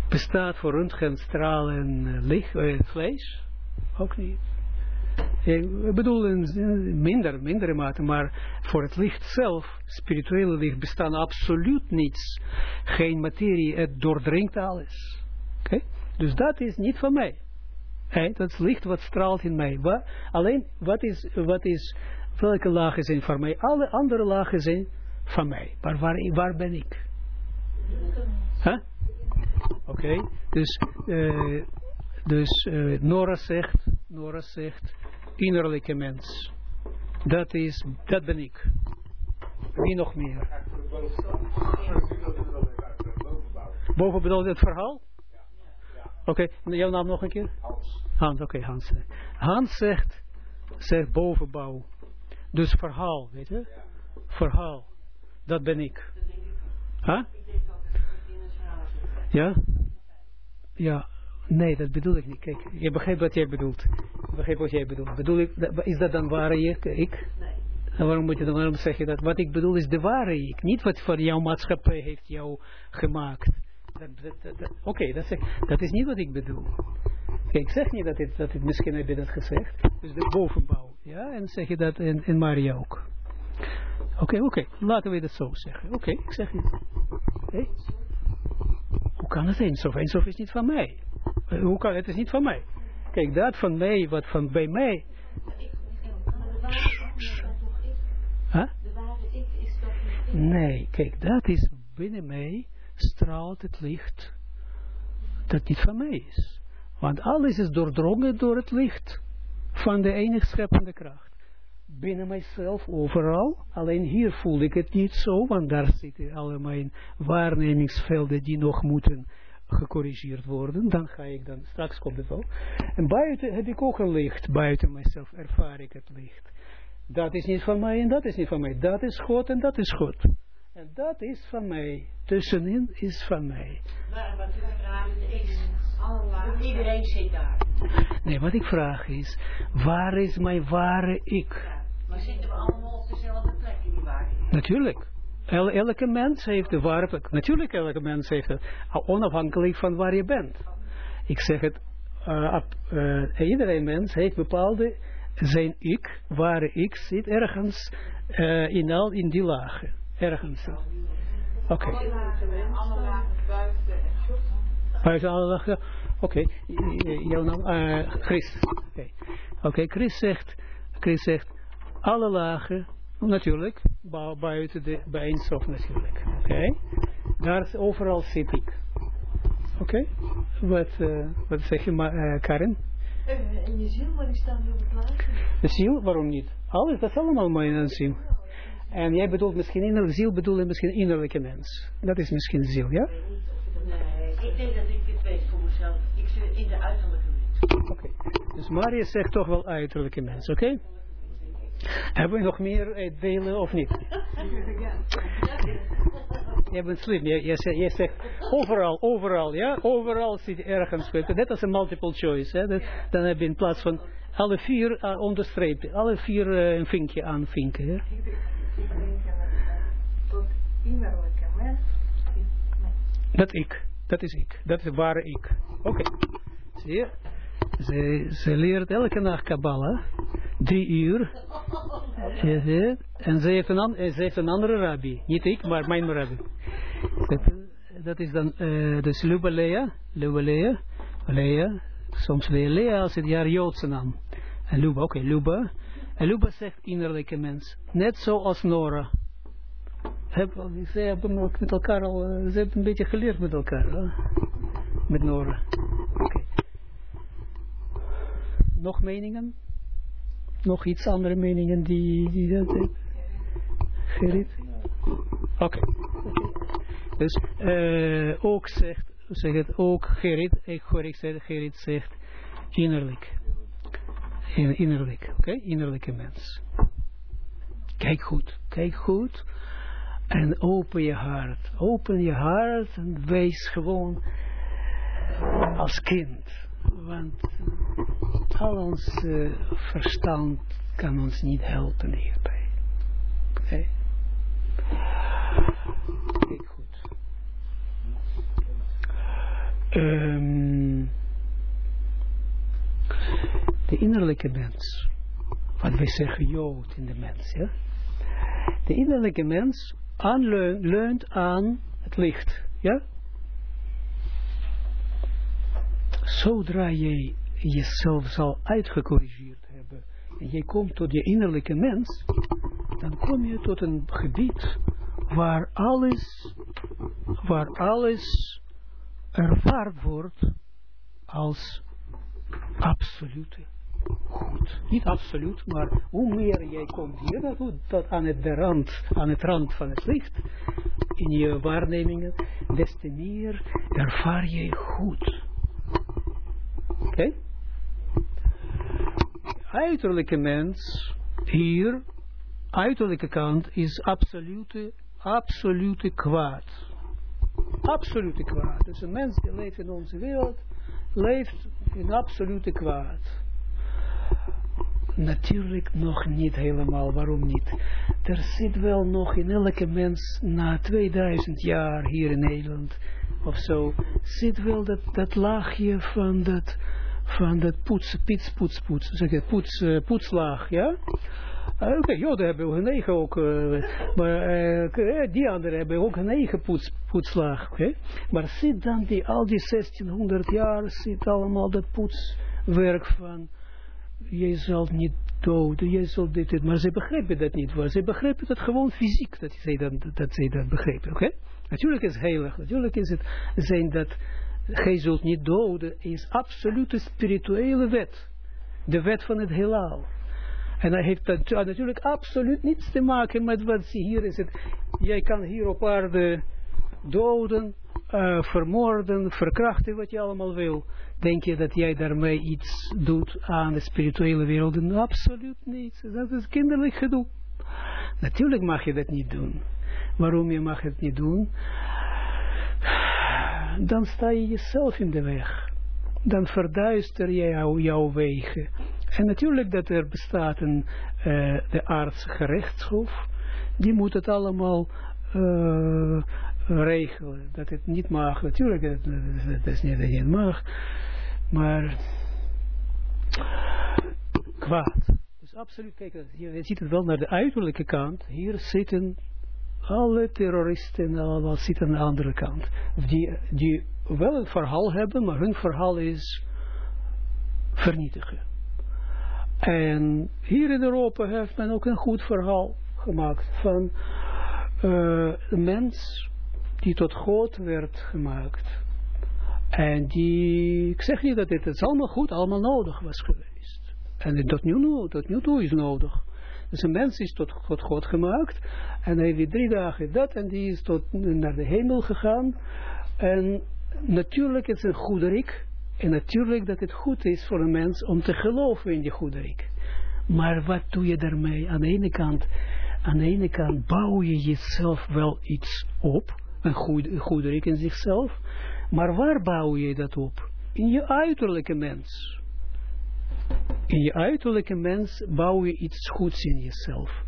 Bestaat voor röntgenstralen eh, licht, eh, vlees? Ook niet. Ik bedoel in minder, mindere mate, maar voor het licht zelf, spirituele licht, bestaan absoluut niets. Geen materie, het doordringt alles. Oké? Dus dat is niet van mij. Dat is licht wat straalt in mij. Alleen, wat is, wat is, welke lagen zijn van mij? Alle andere lagen zijn van mij. Maar waar, waar ben ik? Oké, dus, eh, dus eh, Nora zegt, Nora zegt, innerlijke mens. Dat is, dat ben ik. Wie nog meer? Boven bedoelt het verhaal? Ja. Oké, jouw naam nog een keer? Hans. Hans, oké, Hans. Hans zegt, zegt bovenbouw. Dus verhaal, weet je? Ja. Verhaal. Dat ben ik. Huh? Ja? Ja. Nee, dat bedoel ik niet. Kijk, je begrijpt wat jij bedoelt. Ik begrijp wat jij bedoelt. Bedoel ik, is dat dan ware ik? ik? En waarom moet je dan, waarom zeg je dat? Wat ik bedoel is de ware ik. Niet wat van jouw maatschappij heeft jou gemaakt. Dat, dat, dat, dat- Oké, is niet wat ik bedoel. Kijk, ik zeg niet dat het, dat het misschien heb je dat gezegd. Dus de bovenbouw. Ja, en zeg je dat in, in Maria ook. Oké, oké. Laten we dat zo zeggen. Oké, ik zeg het. Oké. Hoe kan het Eindsof? Eindsof is niet van mij. Hoe kan het? is niet van mij. Kijk, dat van mij, wat van bij mij. Huh? Nee, kijk, dat is binnen mij straalt het licht dat niet van mij is. Want alles is doordrongen door het licht van de enige scheppende kracht. Binnen mijzelf, overal. Alleen hier voel ik het niet zo, want daar zitten alle mijn waarnemingsvelden die nog moeten gecorrigeerd worden. Dan ga ik dan, straks komt het wel. En buiten heb ik ook een licht. Buiten mijzelf ervaar ik het licht. Dat is niet van mij en dat is niet van mij. Dat is God en dat is God. En dat is van mij. Tussenin is van mij. Maar wat u vraagt is, iedereen zit daar. Nee, wat ik vraag is, waar is mijn ware ik? Ja. Maar zitten we allemaal op dezelfde plek in die waarde? Natuurlijk. El- elke mens heeft de ware. Natuurlijk, elke mens heeft het. Onafhankelijk van waar je bent. Ik zeg het, eh, ab- eh, iedereen mens heeft bepaalde, zijn ik, ware ik, zit ergens eh, in, al, in die lagen. Ergens. Oké. Alle lagen buiten alle lagen. Oké. Jouw naam? eh, Chris. Oké. Oké, Chris zegt, Chris zegt, alle lagen, natuurlijk, bu- buiten de bijeenstof natuurlijk. Oké. Daar overal zit ik. Oké. Wat, eh, wat zeg je, ma- eh, Karin? Eh, En je ziel, maar die staan niet op het. De ziel, waarom niet? Alles, dat is allemaal mijn ziel. En jij bedoelt misschien innerlijke ziel, bedoel je misschien innerlijke mens. Dat is misschien ziel, ja? Nee, ik denk dat ik het weet voor mezelf. Ik zit in de uiterlijke mens. Oké. Dus Marius zegt toch wel uiterlijke mens, oké? Hebben we nog meer eh, delen of niet? jij bent slim. Je, je, je zegt overal, overal, ja, overal zit ergens. Net als een multiple choice. Hè? Dan heb je in plaats van alle vier uh, onderstrepen, alle vier uh, een vinkje aanvinken. Hè? Dat ik, dat is ik, dat is ware ik. Oké, okay. zie je? Ze, ze leert elke nacht Kabbalah, drie uur. En ze heeft, een, ze heeft een andere rabbi. Niet ik, maar mijn rabbi. Dat is dan, uh, dus Luba Lea, Luba Lea, soms Lea Lea als het jaar Joodse naam. En Luba, oké, okay, Luba. En Luba zegt innerlijke mens. Net zoals Nora. Ze hebben met elkaar al, ze hebben een beetje geleerd met elkaar. Met Nora. Oké. Okay. Nog meningen? Nog iets andere meningen die, die dat Gerrit? Oké. Dus uh, ook zegt, zeg het ook Gerrit, ik hoor ik zeg, Gerrit zegt innerlijk. In, innerlijk, oké? Innerlijke mens. Kijk goed, kijk goed. En open je hart. Open je hart en wees gewoon als kind. Want al ons uh, verstand kan ons niet helpen hierbij. Oké? Kijk goed. Um, de innerlijke mens. Wat wij zeggen Jood in de mens. Ja? De innerlijke mens aanleunt aan het licht. Ja? Zodra jij jezelf zal uitgecorrigeerd hebben en jij komt tot je innerlijke mens, dan kom je tot een gebied waar alles, waar alles ervaard wordt als absolute goed. Niet absoluut, maar hoe meer jij komt hier naartoe, tot aan het, rand, aan het rand van het licht, in je waarnemingen, des te meer ervaar je goed. Oké? Okay? Uiterlijke mens, hier, uiterlijke kant, is absolute, absolute kwaad. Absolute kwaad. Dus een mens die leeft in onze wereld, leeft in absolute kwaad. Natuurlijk nog niet helemaal. Waarom niet? Er zit wel nog in elke mens na 2000 jaar hier in Nederland of zo, zit wel dat, dat laagje van dat, van dat poets, pits, poets, poets, zeg je, poets, uh, poetslaag, ja? Uh, Oké, okay, Joden hebben hun eigen ook, uh, maar uh, die anderen hebben ook een eigen poets, poetslaag, oké? Maar zit dan die, al die 1600 jaar, zit allemaal dat poetswerk van, jij zal niet doden, jij zal dit, dit, maar ze begrijpen dat niet, maar ze begrijpen dat gewoon fysiek, dat zij dat, dat, dat begrijpen, oké? Okay? Natuurlijk is heilig, natuurlijk is het zijn dat, gij zult niet doden, is absolute spirituele wet, de wet van het heelal. En dat heeft dat natuurlijk absoluut niets te maken met wat hier is. Jij kan hier op aarde doden, uh, vermoorden, verkrachten, wat je allemaal wil. Denk je dat jij daarmee iets doet aan de spirituele wereld? Absoluut niets. Dat is kinderlijk gedoe. Natuurlijk mag je dat niet doen. Waarom je mag het niet doen? Dan sta je jezelf in de weg. Dan verduister je jou, jouw wegen. En natuurlijk dat er bestaat een, uh, de artsgerechtshof. Die moet het allemaal uh, regelen. Dat het niet mag. Natuurlijk, dat, is niet dat het mag. Maar kwaad. Dus absoluut, kijk, je ziet het wel naar de uiterlijke kant. Hier zitten alle terroristen allemaal zitten aan de andere kant. Die, die wel een verhaal hebben, maar hun verhaal is vernietigen. En hier in Europa heeft men ook een goed verhaal gemaakt van uh, een mens die tot God werd gemaakt. En die, ik zeg niet dat dit het allemaal goed, allemaal nodig was geweest. En tot nu, tot nu toe is nodig. Dus een mens is tot, God gemaakt. En hij heeft drie dagen dat. En die is tot, naar de hemel gegaan. En natuurlijk is het een goederik. En natuurlijk dat het goed is voor een mens om te geloven in die goederik. Maar wat doe je daarmee? Aan de ene kant, aan de ene kant bouw je jezelf wel iets op. een goederik in zichzelf. Maar waar bouw je dat op? In je uiterlijke mens. In je uiterlijke mens bouw je iets goeds in jezelf.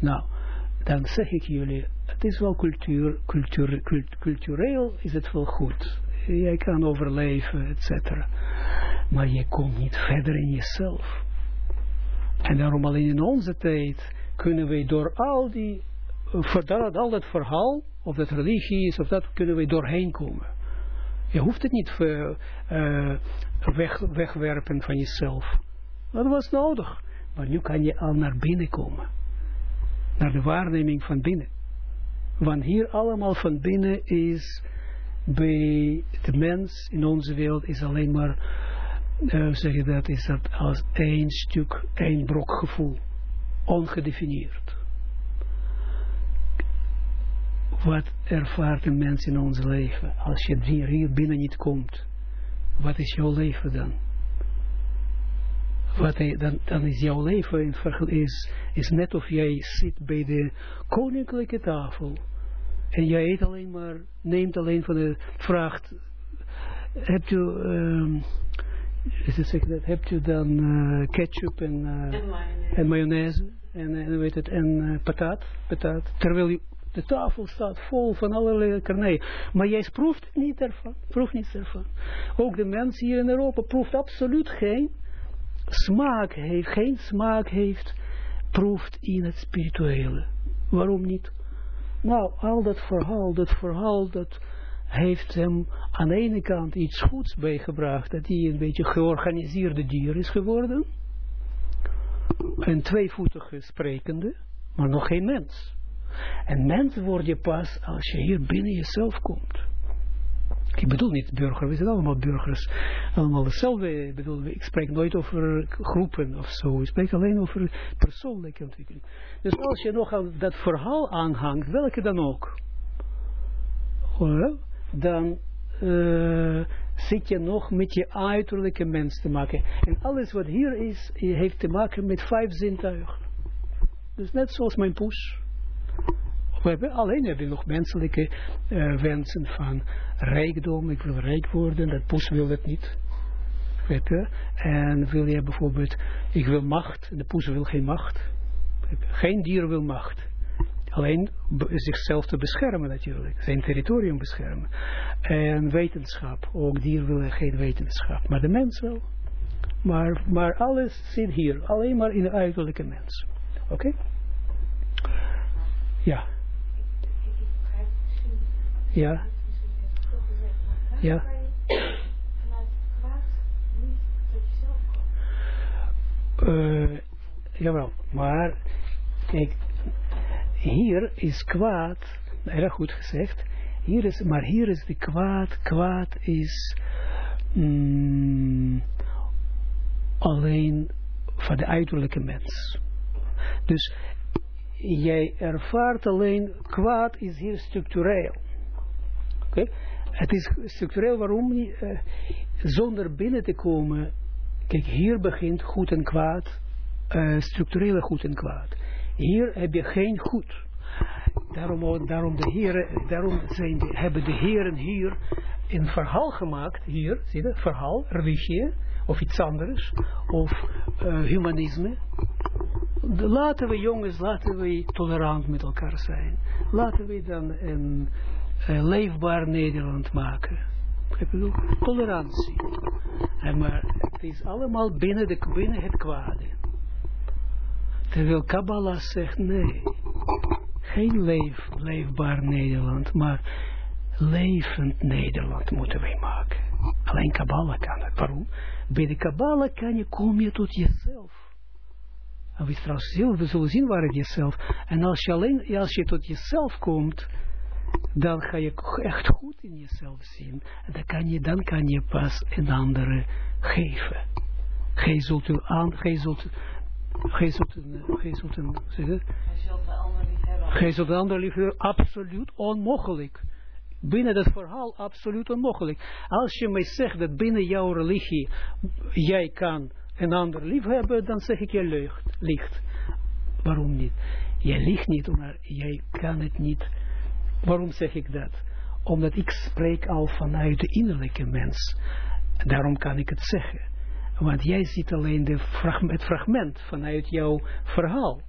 Nou, dan zeg ik jullie, het is wel cultuur, cultuur, cult- cultureel is het wel goed. Jij kan overleven, et cetera. Maar je komt niet verder in jezelf. En daarom alleen in onze tijd kunnen we door al die, dat, al dat verhaal, of dat religie is, of dat, kunnen we doorheen komen. Je hoeft het niet eh, eh, weg, wegwerpen van jezelf. Dat was nodig. Maar nu kan je al naar binnen komen. Naar de waarneming van binnen. Want hier allemaal van binnen is bij de mens in onze wereld is alleen maar, hoe zeg je dat, is dat als één stuk, één brok gevoel. Ongedefinieerd. Wat ervaart een mens in ons leven? Als je hier binnen niet komt, wat is jouw leven dan? Wat hij, dan, dan is jouw leven is, is net of jij zit bij de koninklijke tafel. En jij eet alleen maar, neemt alleen van de, vraagt, hebt u, is het zeg dat, hebt u dan eh, ketchup en, eh, En mayonaise. en en, weet het, en eh, patat, patat, terwijl je, de tafel staat vol van allerlei lekkernijen. Maar jij proeft niet ervan, proeft niets ervan. Ook de mens hier in Europa proeft absoluut geen smaak heeft, geen smaak heeft, proeft in het spirituele. Waarom niet? Nou, al dat verhaal, dat verhaal, dat heeft hem aan de ene kant iets goeds bijgebracht, dat hij een beetje georganiseerde dier is geworden. Een tweevoetige sprekende, maar nog geen mens. En mens word je pas als je hier binnen jezelf komt. Ik bedoel niet burger, we zijn allemaal burgers. Allemaal hetzelfde. Ik bedoel, spreek nooit over groepen of zo. Ik spreek alleen over persoonlijke ontwikkeling. Dus als je nog aan dat verhaal aanhangt, welke dan ook, dan eh, zit je nog met je uiterlijke mens te maken. En alles wat hier is, heeft te maken met vijf zintuigen. Dus net zoals mijn poes. We hebben, alleen heb je nog menselijke eh, wensen van rijkdom. Ik wil rijk worden, dat poes wil het niet. Weet je? En wil je bijvoorbeeld, ik wil macht, de poes wil geen macht. Geen dier wil macht. Alleen zichzelf te beschermen natuurlijk. Zijn territorium beschermen. En wetenschap. Ook dier wil geen wetenschap. Maar de mens wel. Maar, maar alles zit hier. Alleen maar in de uiterlijke mens. Oké? Ja. Ja. Ja. Eh, jawel, maar kijk, hier is kwaad, erg goed gezegd, hier is, maar hier is de kwaad, kwaad is mm, alleen van de uiterlijke mens. Dus jij ervaart alleen, kwaad is hier structureel. Het is structureel, waarom niet? eh, zonder binnen te komen, kijk, hier begint goed en kwaad, eh, structurele goed en kwaad. Hier heb je geen goed. Daarom, daarom, de daarom zijn hebben de heren hier een verhaal gemaakt, hier, zie je verhaal, religie, of iets anders, of eh, humanisme. Laten we jongens, laten we tolerant met elkaar zijn. Laten we dan een, een leefbaar Nederland maken. Ik bedoel, tolerantie. En maar het is allemaal binnen, de, binnen het kwade. Terwijl Kabbalah zegt nee. Geen leef, leefbaar Nederland, maar levend Nederland moeten wij maken. Alleen Kabbalah kan het. Waarom? Bij de Kabbalah kan je, kom je tot jezelf. En we, zien, we zullen zien waar het jezelf. En als je alleen, als je tot jezelf komt, dan ga je echt goed in jezelf zien. En dan kan je, dan kan je pas een andere geven. Gij zult u aan, gij zult, gij zult, een- gij zult zeg het? Hij zult de ander niet hebben. Gij zult een ander liefhebben, absoluut onmogelijk. Binnen dat verhaal absoluut onmogelijk. Als je mij zegt dat binnen jouw religie jij kan een ander lief hebben, dan zeg ik je leugt, liegt. Waarom niet? Jij liegt niet, maar jij kan het niet Waarom zeg ik dat? Omdat ik spreek al vanuit de innerlijke mens. Daarom kan ik het zeggen. Want jij ziet alleen de fragment, het fragment vanuit jouw verhaal.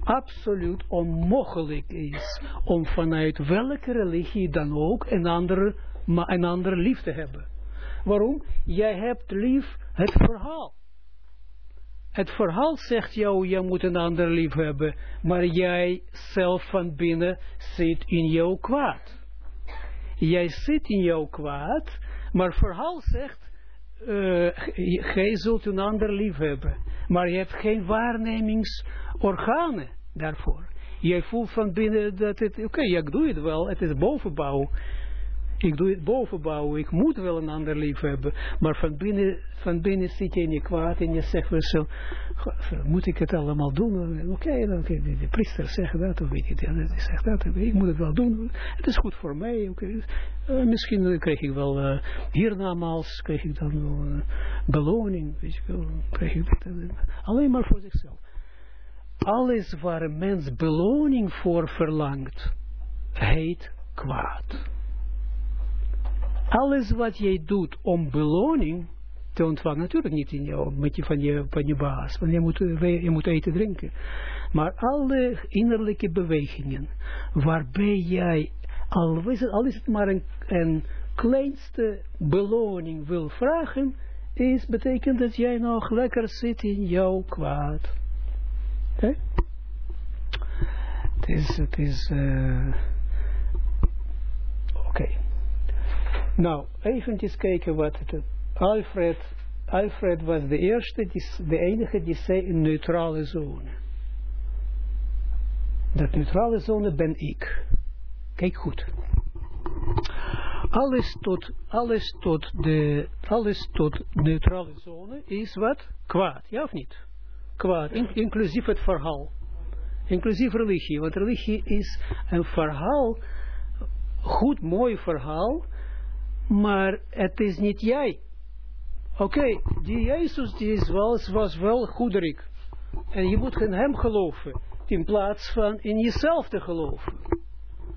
Absoluut onmogelijk is om vanuit welke religie dan ook een andere, een andere lief te hebben. Waarom? Jij hebt lief het verhaal. Het verhaal zegt jou, je moet een ander lief hebben, maar jij zelf van binnen zit in jouw kwaad. Jij zit in jouw kwaad, maar het verhaal zegt, uh, jij zult een ander lief hebben. Maar je hebt geen waarnemingsorganen daarvoor. Jij voelt van binnen dat het, oké, okay, ik doe het wel, het is bovenbouw. Ik doe het bovenbouw, ik moet wel een ander lief hebben. Maar van binnen, van binnen zit je in je kwaad en je zegt wel zo, moet ik het allemaal doen? Oké, de priester zegt dat, of weet ik, die zegt dat, ik moet het wel doen. Het is goed voor mij. Uh, misschien krijg ik wel uh, hiernamaals, krijg ik dan wel beloning, weet je wel, krijg ik alleen maar voor zichzelf. Alles waar een mens beloning voor verlangt, heet kwaad alles wat jij doet om beloning te ontvangen, natuurlijk niet in jou, met je, van, je, van je baas, want je moet, je moet eten drinken. Maar alle innerlijke bewegingen, waarbij jij, al is het, al is maar een, kleinste beloning wil vragen, is, betekent dat jij nog lekker zit in jouw kwaad. Het is, het is, uh, oké. Nou, eventjes kijken wat het Alfred, Alfred was de eerste, die, de enige die zei een neutrale zone. Dat neutrale zone ben ik. Kijk goed. Alles tot, alles tot de, alles tot neutrale zone is wat? Kwaad, ja of niet? Kwaad, in, inclusief het verhaal. Inclusief religie, want religie is een verhaal, goed, mooi verhaal, maar het is niet jij. Oké, die Jezus die is wel, was wel goederik. En je moet in hem geloven, in plaats van in jezelf te geloven.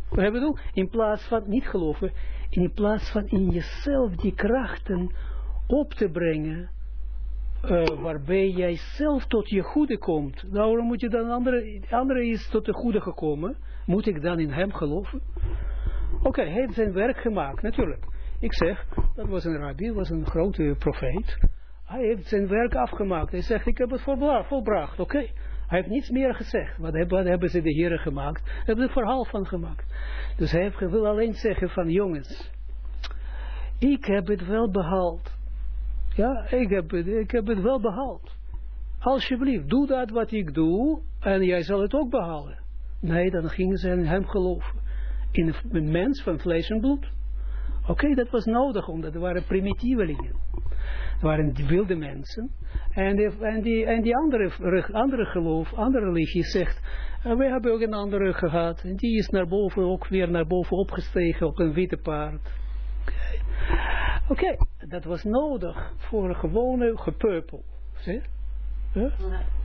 Wat ik bedoel? In plaats van niet geloven, in plaats van in jezelf die krachten op te brengen, uh, waarbij jij zelf tot je goede komt. Nou, waarom moet je dan andere, andere is tot de goede gekomen? Moet ik dan in hem geloven? Oké, hij heeft zijn werk gemaakt, natuurlijk. Ik zeg, dat was een rabbi, was een grote profeet. Hij heeft zijn werk afgemaakt. Hij zegt, ik heb het volbracht, oké. Hij heeft niets meer gezegd. Wat hebben, ze de heren gemaakt? Ze hebben er verhaal van gemaakt. Dus hij wil alleen zeggen van, jongens, ik heb het wel behaald. Ja, ik heb het, ik heb het wel behaald. Alsjeblieft, doe dat wat ik doe en jij zal het ook behalen. Nee, dan gingen ze in hem geloven. In een mens van vlees en bloed. Oké, dat was nodig, omdat er waren primitievelingen. Er waren wilde mensen. En, die, en, die, en die andere, andere geloof, andere religie zegt, uh, we hebben ook een andere gehad. En die is naar boven, ook weer naar boven opgestegen op een witte paard. Oké, dat was nodig voor een gewone gepeupel. Zie je?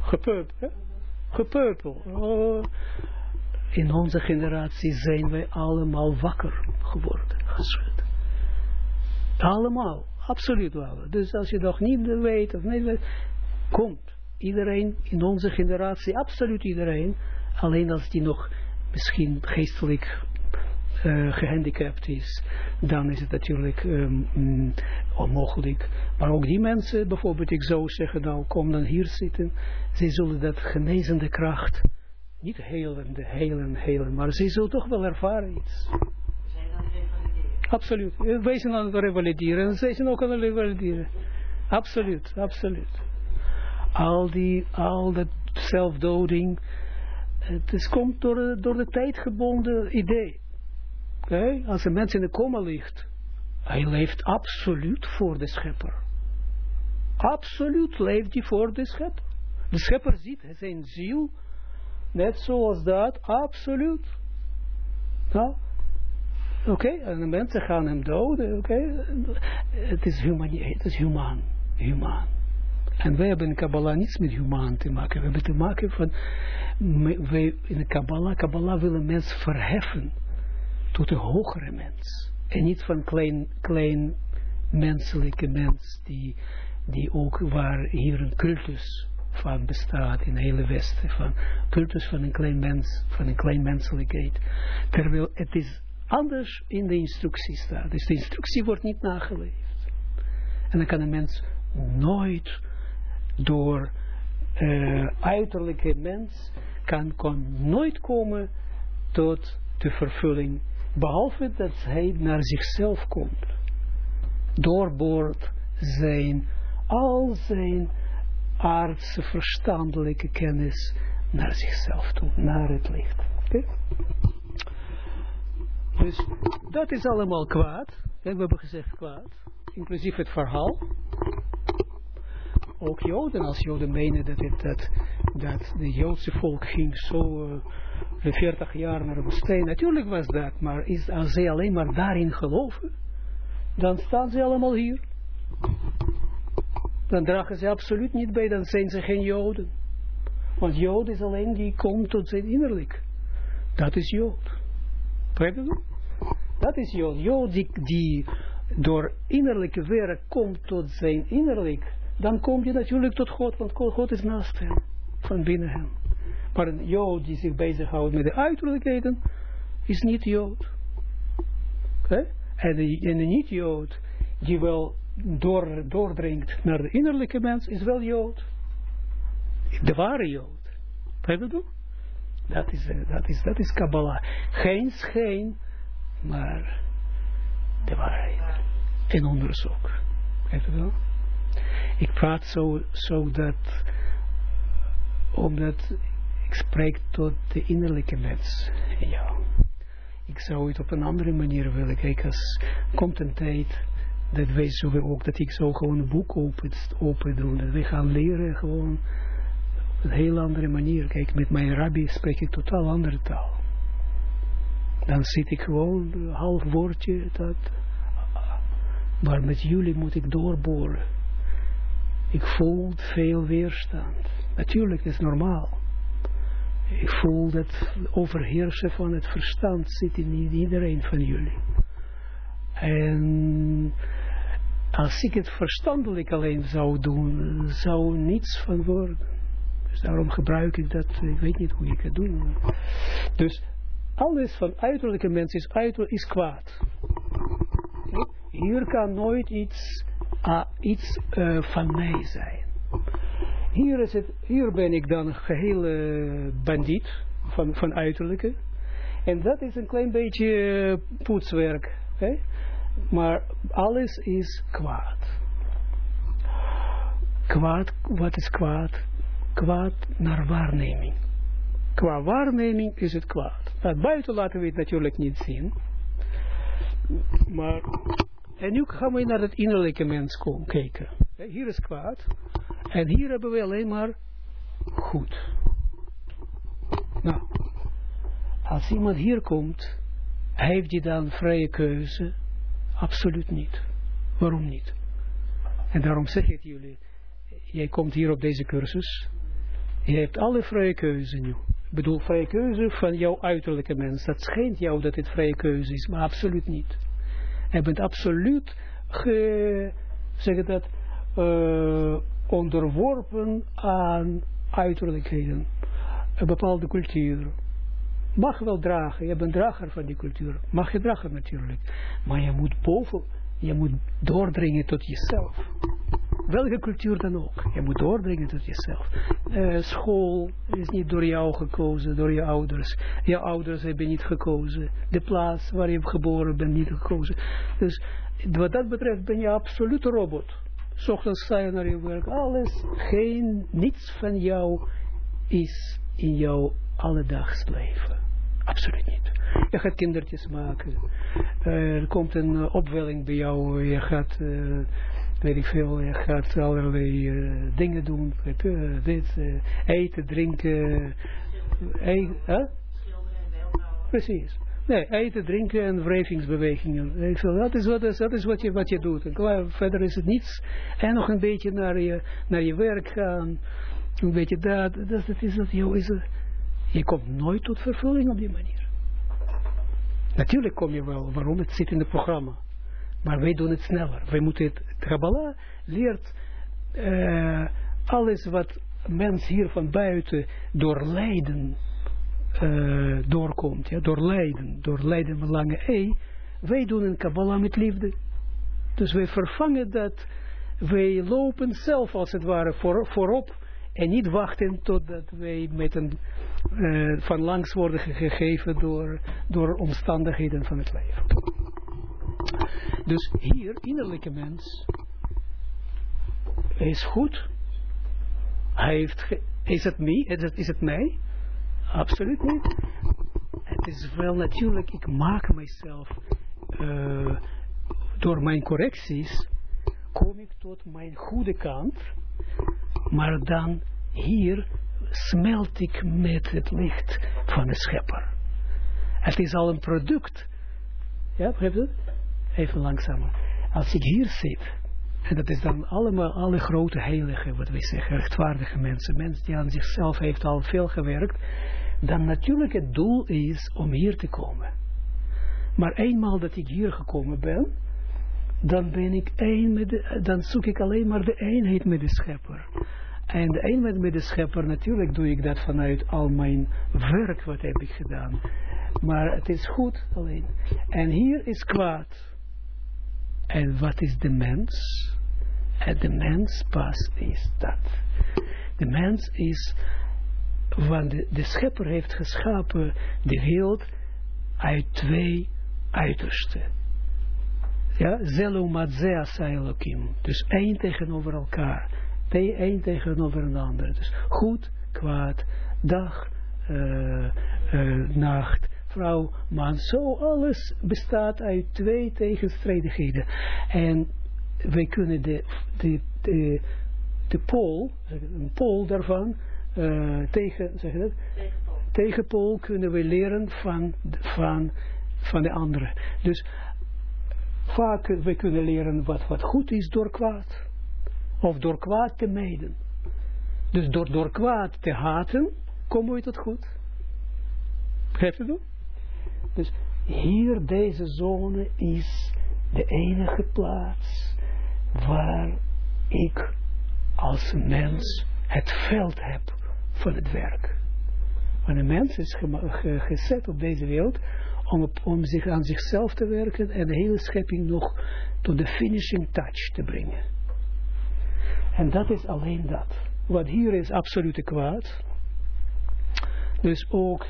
Gepeupel. Gepeupel. Oh. In onze generatie zijn wij allemaal wakker geworden, geschud. Allemaal, absoluut wel. Dus als je nog niet weet of niet weet, komt iedereen in onze generatie, absoluut iedereen, alleen als die nog misschien geestelijk uh, gehandicapt is, dan is het natuurlijk um, onmogelijk. Maar ook die mensen, bijvoorbeeld, ik zou zeggen, nou kom dan hier zitten, zij zullen dat genezende kracht, niet helende, helen, helen, maar zij zullen toch wel ervaren iets. Absoluut. Wij zijn aan het revalideren. Zij zijn ook aan het revalideren. Absoluut, absoluut. Al die, al dat zelfdoding. Het is, komt door, door de tijdgebonden idee. Okay? Als een mens in de koma ligt. Hij leeft absoluut voor de schepper. Absoluut leeft hij voor de schepper. De schepper ziet zijn ziel. Net zoals dat. Absoluut. Nou, Oké, en de mensen gaan hem doden. Oké, het is human, het is humaan, humaan. En wij hebben in Kabbalah niets met humaan te maken. We hebben te maken van, wij in de Kabbalah, Kabbalah wil een mens verheffen. tot een hogere mens. En niet van klein, klein menselijke mens, die, die ook waar hier een cultus van bestaat in het hele Westen, van cultus van een klein mens, van een klein menselijkheid. Terwijl het is anders in de instructie staat. Dus de instructie wordt niet nageleefd. En dan kan een mens nooit door uh, uiterlijke mens kan, kan nooit komen tot de vervulling, behalve dat hij naar zichzelf komt. Doorboort zijn, al zijn aardse verstandelijke kennis naar zichzelf toe, naar het licht. Okay? Dus dat is allemaal kwaad. we hebben gezegd kwaad. Inclusief het verhaal. Ook Joden, als Joden menen dat, het, dat, de Joodse volk ging zo uh, 40 jaar naar de woestijn. Natuurlijk was dat, maar is, als zij alleen maar daarin geloven, dan staan ze allemaal hier. Dan dragen ze absoluut niet bij, dan zijn ze geen Joden. Want Jood is alleen die komt tot zijn innerlijk. Dat is Jood. Begrijp je dat? is Jood. Jood die, door innerlijke werk komt tot zijn innerlijk, dan kom je natuurlijk tot God, want God is naast hem, van binnen hem. Maar een Jood die zich bezighoudt met de uiterlijkheden, is niet Jood. En de, en de niet-Jood, die wel door, doordringt naar de innerlijke mens, is wel Jood. De ware Jood. Begrijp je dat? Is, dat is, dat is Kabbalah. Geen schijn, maar de waarheid. En onderzoek. Weet wel? Ik praat zo, zo dat, omdat ik spreek tot de innerlijke mens jou. Ik zou het op een andere manier willen kijken. Als komt een tijd, dat wij zo ook, dat ik zo gewoon een boek open, open doen. Dat we gaan leren gewoon op een heel andere manier. Kijk, met mijn rabbi spreek ik totaal andere taal. Dan zit ik gewoon half woordje, dat. Maar met jullie moet ik doorboren. Ik voel veel weerstand. Natuurlijk, is normaal. Ik voel dat overheersen van het verstand zit in iedereen van jullie. En als ik het verstandelijk alleen zou doen, zou niets van worden. Dus daarom gebruik ik dat, ik weet niet hoe ik het doe. Dus alles van uiterlijke mensen is, uiterlijk, is kwaad. Hier kan nooit iets, uh, iets uh, van mij zijn. Hier, is het, hier ben ik dan een gehele bandiet van, van uiterlijke. En dat is een klein beetje poetswerk. Hè? Maar alles is kwaad. Kwaad, wat is kwaad? Kwaad naar waarneming. Qua waarneming is het kwaad. Nou, buiten laten we het natuurlijk niet zien. Maar, en nu gaan we naar het innerlijke mens kijken. Hier is kwaad. En hier hebben we alleen maar goed. Nou, als iemand hier komt, heeft hij dan vrije keuze? Absoluut niet. Waarom niet? En daarom zeg ik jullie, jij komt hier op deze cursus, je hebt alle vrije keuze nu. Bedoel, vrije keuze van jouw uiterlijke mens. Dat schijnt jou dat het vrije keuze is, maar absoluut niet. Je bent absoluut, ge, zeg dat, uh, onderworpen aan uiterlijkheden. Een bepaalde cultuur. Mag wel dragen, je bent drager van die cultuur. Mag je dragen natuurlijk. Maar je moet boven, je moet doordringen tot jezelf. Welke cultuur dan ook. Je moet doordringen tot jezelf. Uh, school is niet door jou gekozen, door je ouders. Je ouders hebben niet gekozen. De plaats waar je geboren bent niet gekozen. Dus wat dat betreft ben je absoluut robot. Ochtends sta je naar je werk. Alles, geen, niets van jou is in jouw alledaags leven. Absoluut niet. Je gaat kindertjes maken. Er komt een uh, opwelling bij jou. Je gaat, uh, weet ik veel, je gaat allerlei dingen doen. dit, eten, drinken. Eten, huh? Precies. Nee, eten, drinken en wrijvingsbewegingen. Dat is, wat, dat is wat, je, wat je doet. Verder is het niets. En nog een beetje naar je, naar je werk gaan. Een beetje dat. Dat, is dat. Is je komt nooit tot vervulling op die manier. Natuurlijk kom je wel, waarom het zit in het programma. Maar wij doen het sneller. Wij moeten het, Kabbalah leert uh, alles wat mens hier van buiten door lijden uh, doorkomt. Ja, door lijden, door lijden met lange E. Wij doen een Kabbalah met liefde. Dus wij vervangen dat, wij lopen zelf als het ware voor, voorop en niet wachten totdat wij met een, uh, van langs worden gegeven door, door omstandigheden van het leven. Dus hier, innerlijke mens, is goed. Hij heeft, is het mij? Is het, is het mij? Absoluut niet. Het is wel natuurlijk, ik maak mijzelf uh, door mijn correcties, kom ik tot mijn goede kant, maar dan hier smelt ik met het licht van de schepper. Het is al een product. Ja, begrijp je? Even langzamer. Als ik hier zit, en dat is dan allemaal alle grote heiligen, wat wij zeggen, rechtvaardige mensen, mensen die aan zichzelf heeft al veel gewerkt, dan natuurlijk het doel is om hier te komen. Maar eenmaal dat ik hier gekomen ben, dan ben ik één met de, dan zoek ik alleen maar de eenheid met de schepper. En de eenheid met de schepper, natuurlijk doe ik dat vanuit al mijn werk, wat heb ik gedaan. Maar het is goed alleen. En hier is kwaad. En wat is de mens? En de mens pas is dat. De mens is, want de, de schepper heeft geschapen de wereld uit twee uitersten. Ja, zelumadzea sailokim. Dus één tegenover elkaar. Eén tegenover een ander. Dus goed, kwaad, dag, uh, uh, nacht, vrouw, man. Zo alles bestaat uit twee tegenstrijdigheden. En wij kunnen de, de, de, de pool, een pool daarvan, uh, tegen, zeg je dat? Tegenpool. Tegenpool kunnen we leren van, van, van de andere. Dus vaak we kunnen leren wat, wat goed is door kwaad. Of door kwaad te mijden. Dus door, door kwaad te haten, komen we tot goed. Begrijpt u dat? Dus hier, deze zone, is de enige plaats waar ik als mens het veld heb van het werk. Want een mens is gezet op deze wereld om, om zich aan zichzelf te werken en de hele schepping nog tot de finishing touch te brengen. En dat is alleen dat. Wat hier is absolute kwaad. Dus ook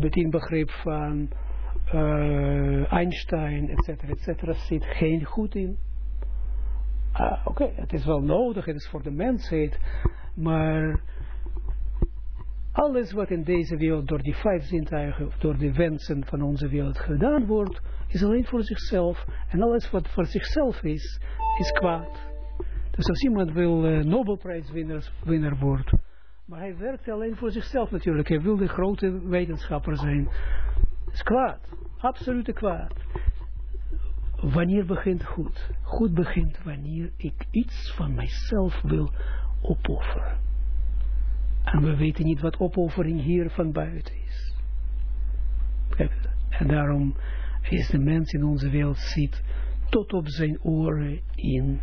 met inbegrip van uh, Einstein, etc., etc., zit geen goed in. Uh, Oké, het is wel nodig, het is voor de mensheid, maar alles wat in deze wereld door die vijf zintuigen, door de wensen van onze wereld gedaan wordt, is alleen voor zichzelf. En alles wat voor zichzelf is, is kwaad. Dus als iemand wil uh, Nobelprijswinnaar wordt, maar hij werkt alleen voor zichzelf natuurlijk. Hij wil de grote wetenschapper zijn. Is kwaad. Absolute kwaad. Wanneer begint goed? Goed begint wanneer ik iets van mijzelf wil opofferen. En we weten niet wat opoffering hier van buiten is. En daarom is de mens in onze wereld zit tot op zijn oren in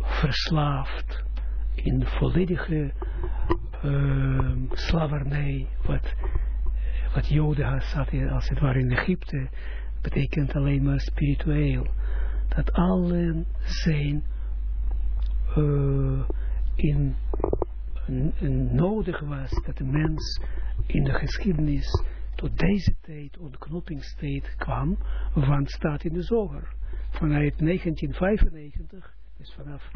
verslaafd, in volledige uh, slavernij, wat, wat Joden zat als het ware in Egypte, betekent alleen maar spiritueel. Dat allen zijn uh, in nodig was dat de mens in de geschiedenis tot deze tijd, ontknopingstijd kwam, want staat in de zoger. Vanuit 1995, dus vanaf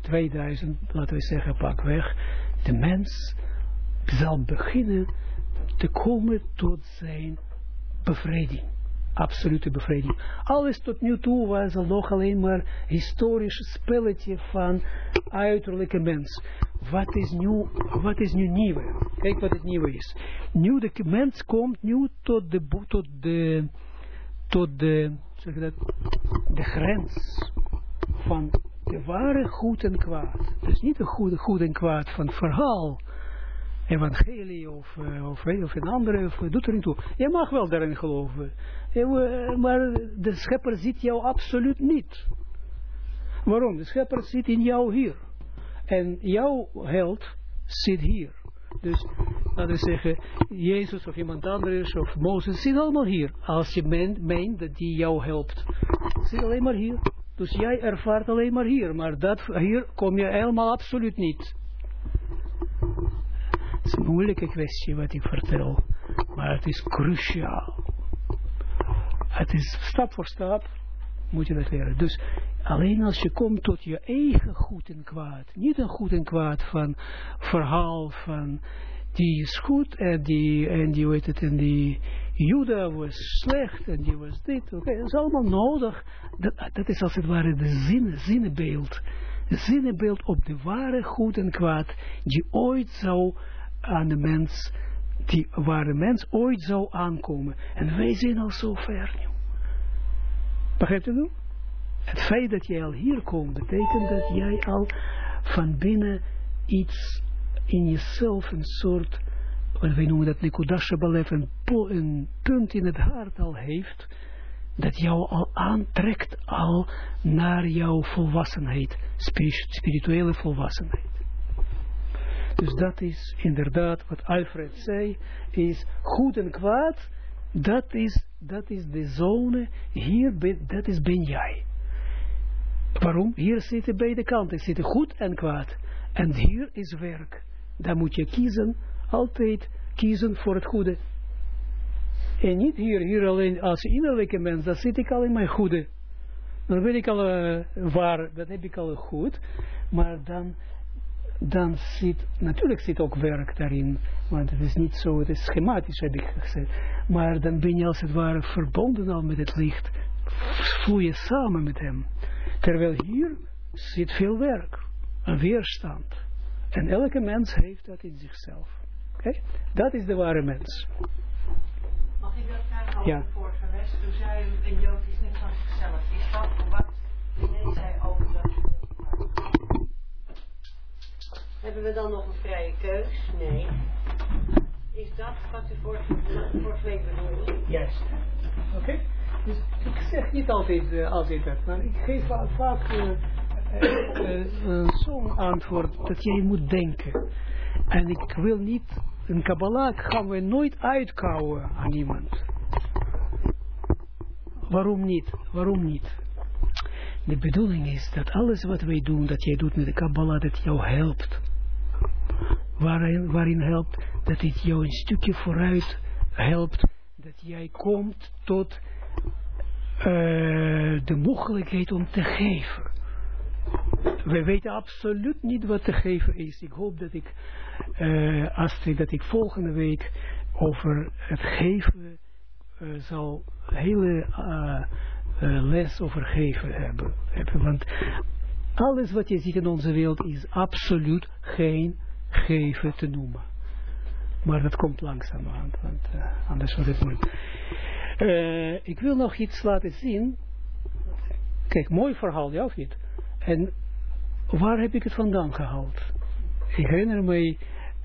2000, laten we zeggen, pakweg, de mens zal beginnen te komen tot zijn bevrediging. Absolute bevrediging. Alles tot nu toe was nog alleen maar historisch spelletje van uiterlijke mens. Wat is nu, wat is nu nieuw? Kijk wat het nieuwe is. Nu de mens komt nu tot de, tot de, tot de, zeg dat, de grens van de ware goed en kwaad. Dus niet de goede goed en kwaad van verhaal. Evangelie of, uh, of, of een andere, of, doet er niet toe. Je mag wel daarin geloven. Uh, maar de schepper ziet jou absoluut niet. Waarom? De schepper zit in jou hier. En jouw held zit hier. Dus, laten we zeggen, Jezus of iemand anders of Mozes zit allemaal hier. Als je meent, meent dat die jou helpt. Zit alleen maar hier. Dus jij ervaart alleen maar hier. Maar dat, hier kom je helemaal absoluut niet. Het is een moeilijke kwestie wat ik vertel. Maar het is cruciaal. Het is stap voor stap moet je dat leren. Dus alleen als je komt tot je eigen goed en kwaad. Niet een goed en kwaad van verhaal van die is goed en die, en die weet het, en die Juda was slecht en die was dit. Oké, dat is allemaal nodig. Dat, is als het ware de zinnen, zinnenbeeld. Zinnenbeeld op de ware goed en kwaad die ooit zou aan de mens, die ware mens ooit zou aankomen. En wij zijn al zo ver nu. Begrijpt u nu? Het feit dat jij al hier komt, betekent dat jij al van binnen iets in jezelf, een soort, wat wij noemen dat Nikodasha Balef, een, een punt in het hart al heeft, dat jou al aantrekt al naar jouw volwassenheid, spirituele volwassenheid. Dus dat is inderdaad wat Alfred zei, is goed en kwaad, dat is, dat is de zone, hier, dat is ben jij. Waarom? Hier zitten beide kanten, zitten goed en kwaad. En hier is werk. Dan moet je kiezen, altijd kiezen voor het goede. En niet hier, hier alleen als innerlijke mens, dan zit ik al in mijn goede. Dan weet ik al uh, waar, dat heb ik al goed. Maar dan dan zit, natuurlijk zit ook werk daarin, want het is niet zo, het is schematisch heb ik gezegd, maar dan ben je als het ware verbonden al met het licht, voel je samen met hem. Terwijl hier zit veel werk, een weerstand. En elke mens heeft dat in zichzelf. Oké? Dat is de ware mens. Mag ik dat vragen over ja. voor geweest? Toen zei u, een Jood is niet van zichzelf. Is dat wat over dat hebben we dan nog een vrije keus? Nee. Is dat wat u voor, week bedoelde? Juist. Oké. Dus ik zeg niet altijd, uh, altijd dat, maar ik geef vaak uh, uh, zo'n antwoord dat jij moet denken. En ik wil niet, een Kabbalah gaan we nooit uitkouwen aan iemand. Waarom niet? Waarom niet? De bedoeling is dat alles wat wij doen, dat jij doet met de Kabbalah, dat jou helpt waarin, waarin helpt, dat het jou een stukje vooruit helpt, dat jij komt tot uh, de mogelijkheid om te geven. We weten absoluut niet wat te geven is. Ik hoop dat ik, uh, Astrid, dat ik volgende week over het geven uh, zal hele les over geven hebben. Want alles wat je ziet in onze wereld is absoluut geen geven te noemen. Maar dat komt langzaam aan, want uh, anders wordt het moeilijk. Uh, ik wil nog iets laten zien. Kijk, mooi verhaal, ja? En waar heb ik het vandaan gehaald? Ik herinner me,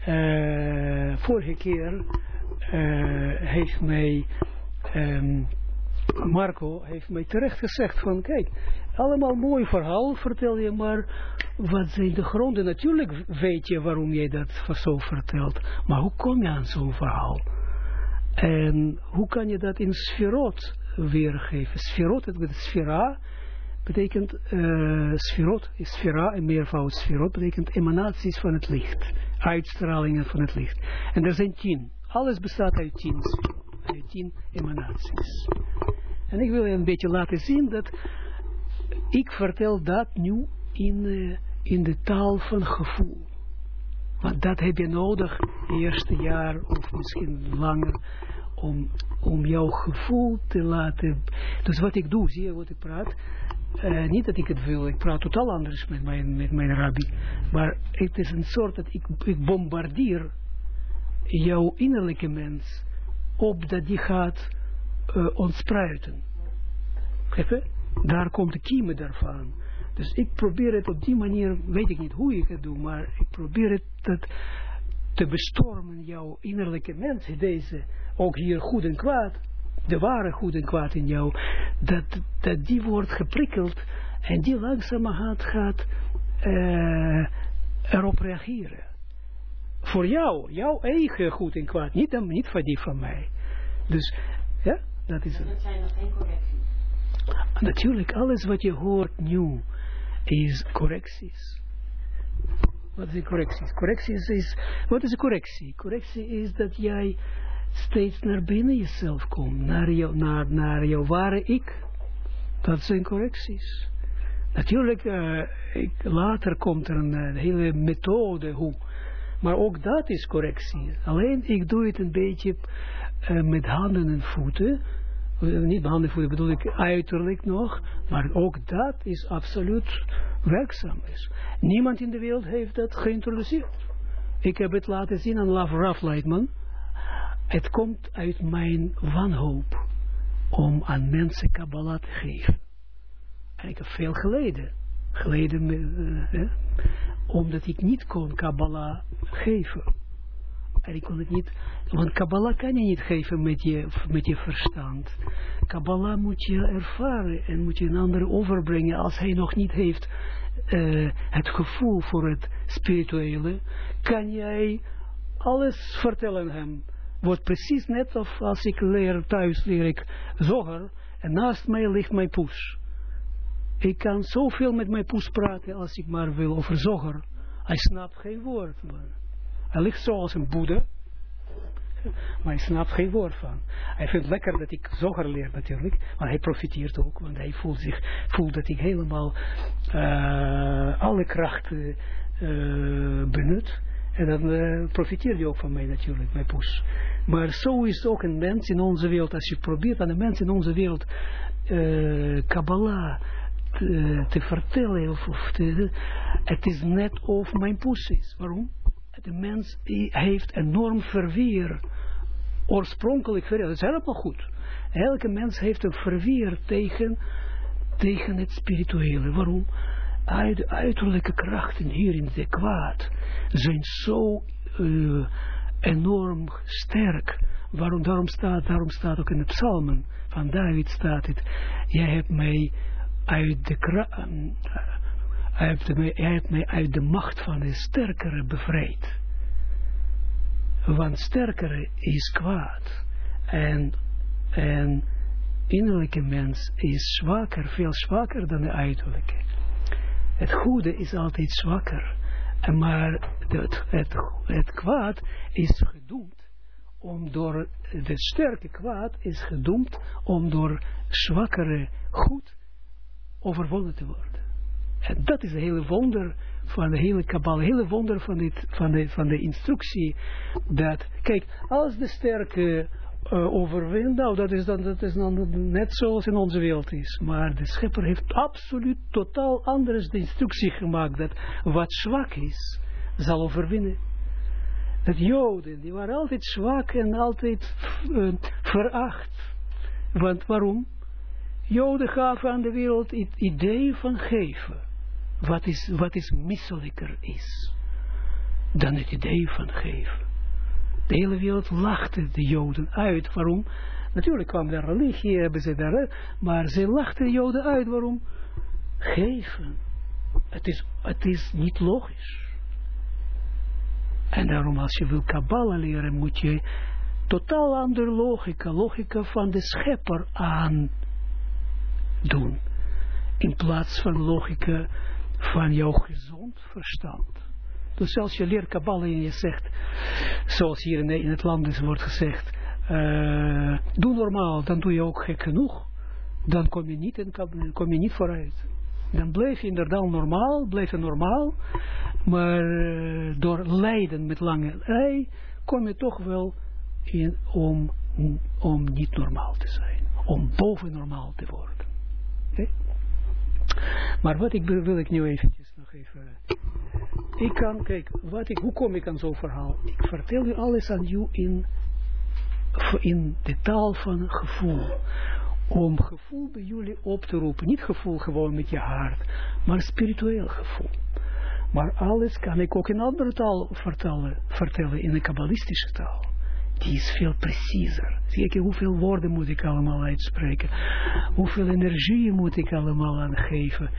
uh, vorige keer heeft mij, um, Marco heeft mij terecht gezegd van, kijk, allemaal mooi verhaal vertel je, maar wat zijn de gronden? Natuurlijk weet je waarom jij dat zo vertelt, maar hoe kom je aan zo'n verhaal? En hoe kan je dat in sferot weergeven? Sferot, het betekent sfera, betekent uh, sferot, sfera, en meervoud sferot, betekent emanaties van het licht, uitstralingen van het licht. En er zijn tien. Alles bestaat uit tien, uit tien emanaties. En ik wil je een beetje laten zien dat ik vertel dat nu in, uh, in de taal van gevoel. Want dat heb je nodig, eerste jaar of misschien langer, om, om jouw gevoel te laten... Dus wat ik doe, zie je wat ik praat? Uh, niet dat ik het wil, ik praat totaal anders met mijn, met mijn rabbi. Maar het is een soort dat ik, ik bombardeer jouw innerlijke mens op dat die gaat uh, ontspruiten. Even? Daar komt de kiemen daarvan. Dus ik probeer het op die manier, weet ik niet hoe ik het doe, maar ik probeer het dat te bestormen, jouw innerlijke mens, deze, ook hier goed en kwaad, de ware goed en kwaad in jou, dat, dat die wordt geprikkeld en die langzamerhand gaat uh, erop reageren. Voor jou, jouw eigen goed en kwaad, niet, niet voor die van mij. Dus, ja, dat is het. Dat zijn nog geen correcties. Natuurlijk, alles wat je hoort nu is correcties. Wat is correcties? Correcties is, wat is correctie? Correctie is dat jij steeds naar binnen jezelf komt, naar, naar, naar jouw ware ik. Dat zijn correcties. Natuurlijk, uh, ik, later komt er een, een, hele methode hoe. Maar ook dat is correctie. Alleen ik doe het een beetje uh, met handen en voeten. Niet met handen en voeten bedoel ik uiterlijk nog. Maar ook dat is absoluut werkzaam. Is. Niemand in de wereld heeft dat geïntroduceerd. Ik heb het laten zien aan Laf Raf Leitman. Het komt uit mijn wanhoop om aan mensen Kabbalah te geven. En ik heb veel geleden. Geleden, eh, omdat ik niet kon Kabbalah geven. En ik kon het niet, want Kabbalah kan je niet geven met je, met je verstand. Kabbalah moet je ervaren en moet je een ander overbrengen als hij nog niet heeft het gevoel voor het spirituele. Kan jij alles vertellen hem. Wordt precies net of als ik leer thuis leer ik zoger en naast mij ligt mijn poes. Ik kan zoveel met mijn poes praten als ik maar wil over zoger. Hij snapt geen woord. Man. Hij ligt zoals een boede. Maar hij snapt geen woord van. Hij vindt lekker dat ik zoger leer natuurlijk. Maar hij profiteert ook. Want hij voelt, zich, voelt dat ik helemaal uh, alle krachten uh, benut. En dan uh, profiteert hij ook van mij natuurlijk, mijn poes. Maar zo is ook een mens in onze wereld. Als je probeert aan een mens in onze wereld Kabbalah te, te vertellen. Of, of te, het is net of mijn poes is. Waarom? De mens heeft enorm verweer. Oorspronkelijk verweer. Dat is helemaal goed. Elke mens heeft een verweer tegen, tegen het spirituele. Waarom? Uit, de uiterlijke krachten hier in de kwaad zijn zo uh, enorm sterk. Waarom, daarom, staat, daarom staat ook in de psalmen van David staat het. Jij hebt mij uit de, hij heeft, mij, uit de macht van de sterkere bevrijd. Want sterkere is kwaad. En, en innerlijke mens is zwakker, veel zwakker dan de uiterlijke. Het goede is altijd zwakker. Maar het, het, het kwaad is gedoemd om door, de sterke kwaad is gedoemd om door zwakkere goed overwonnen te worden. En dat is het hele wonder van de hele kabal, hele wonder van, dit, van, de, van de instructie. Dat, kijk, als de sterke uh, overwint, nou dat is, dan, dat is dan net zoals in onze wereld is. Maar de schepper heeft absoluut totaal anders de instructie gemaakt. Dat wat zwak is, zal overwinnen. Dat joden, die waren altijd zwak en altijd uh, veracht. Want waarom? Joden gaven aan de wereld het idee van geven. Wat is, wat is misselijker is dan het idee van geven. De hele wereld lachte de Joden uit. Waarom? Natuurlijk kwam de religie, hebben ze daar, maar ze lachten de Joden uit. Waarom? Geven. Het is, het is niet logisch. En daarom als je wil Kabbalah leren, moet je totaal andere logica, logica van de schepper aan doen. In plaats van logica van jouw gezond verstand. Dus als je leert Kabbalah en je zegt, zoals hier in, het land wordt gezegd, uh, doe normaal, dan doe je ook gek genoeg. Dan kom je niet, in, kom je niet vooruit. Dan blijf je inderdaad normaal, blijf je normaal, maar uh, door lijden met lange ei, kom je toch wel in om, om niet normaal te zijn. Om boven normaal te worden. Maar wat ik wil ik nu eventjes nog even... Ik kan, kijk, wat ik, hoe kom ik aan zo'n verhaal? Ik vertel u alles aan u in, in de taal van gevoel. Om gevoel bij jullie op te roepen. Niet gevoel gewoon met je hart, maar spiritueel gevoel. Maar alles kan ik ook in andere taal vertellen, vertellen in een kabbalistische taal. Die is veel preciezer. Zie je hoeveel woorden moet ik allemaal uitspreken? Hoeveel energie moet ik allemaal aangeven?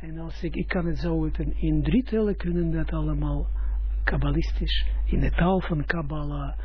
En als ik, ik kan het zo in, in drie tellen kunnen dat allemaal kabbalistisch, in de taal van Kabbalah,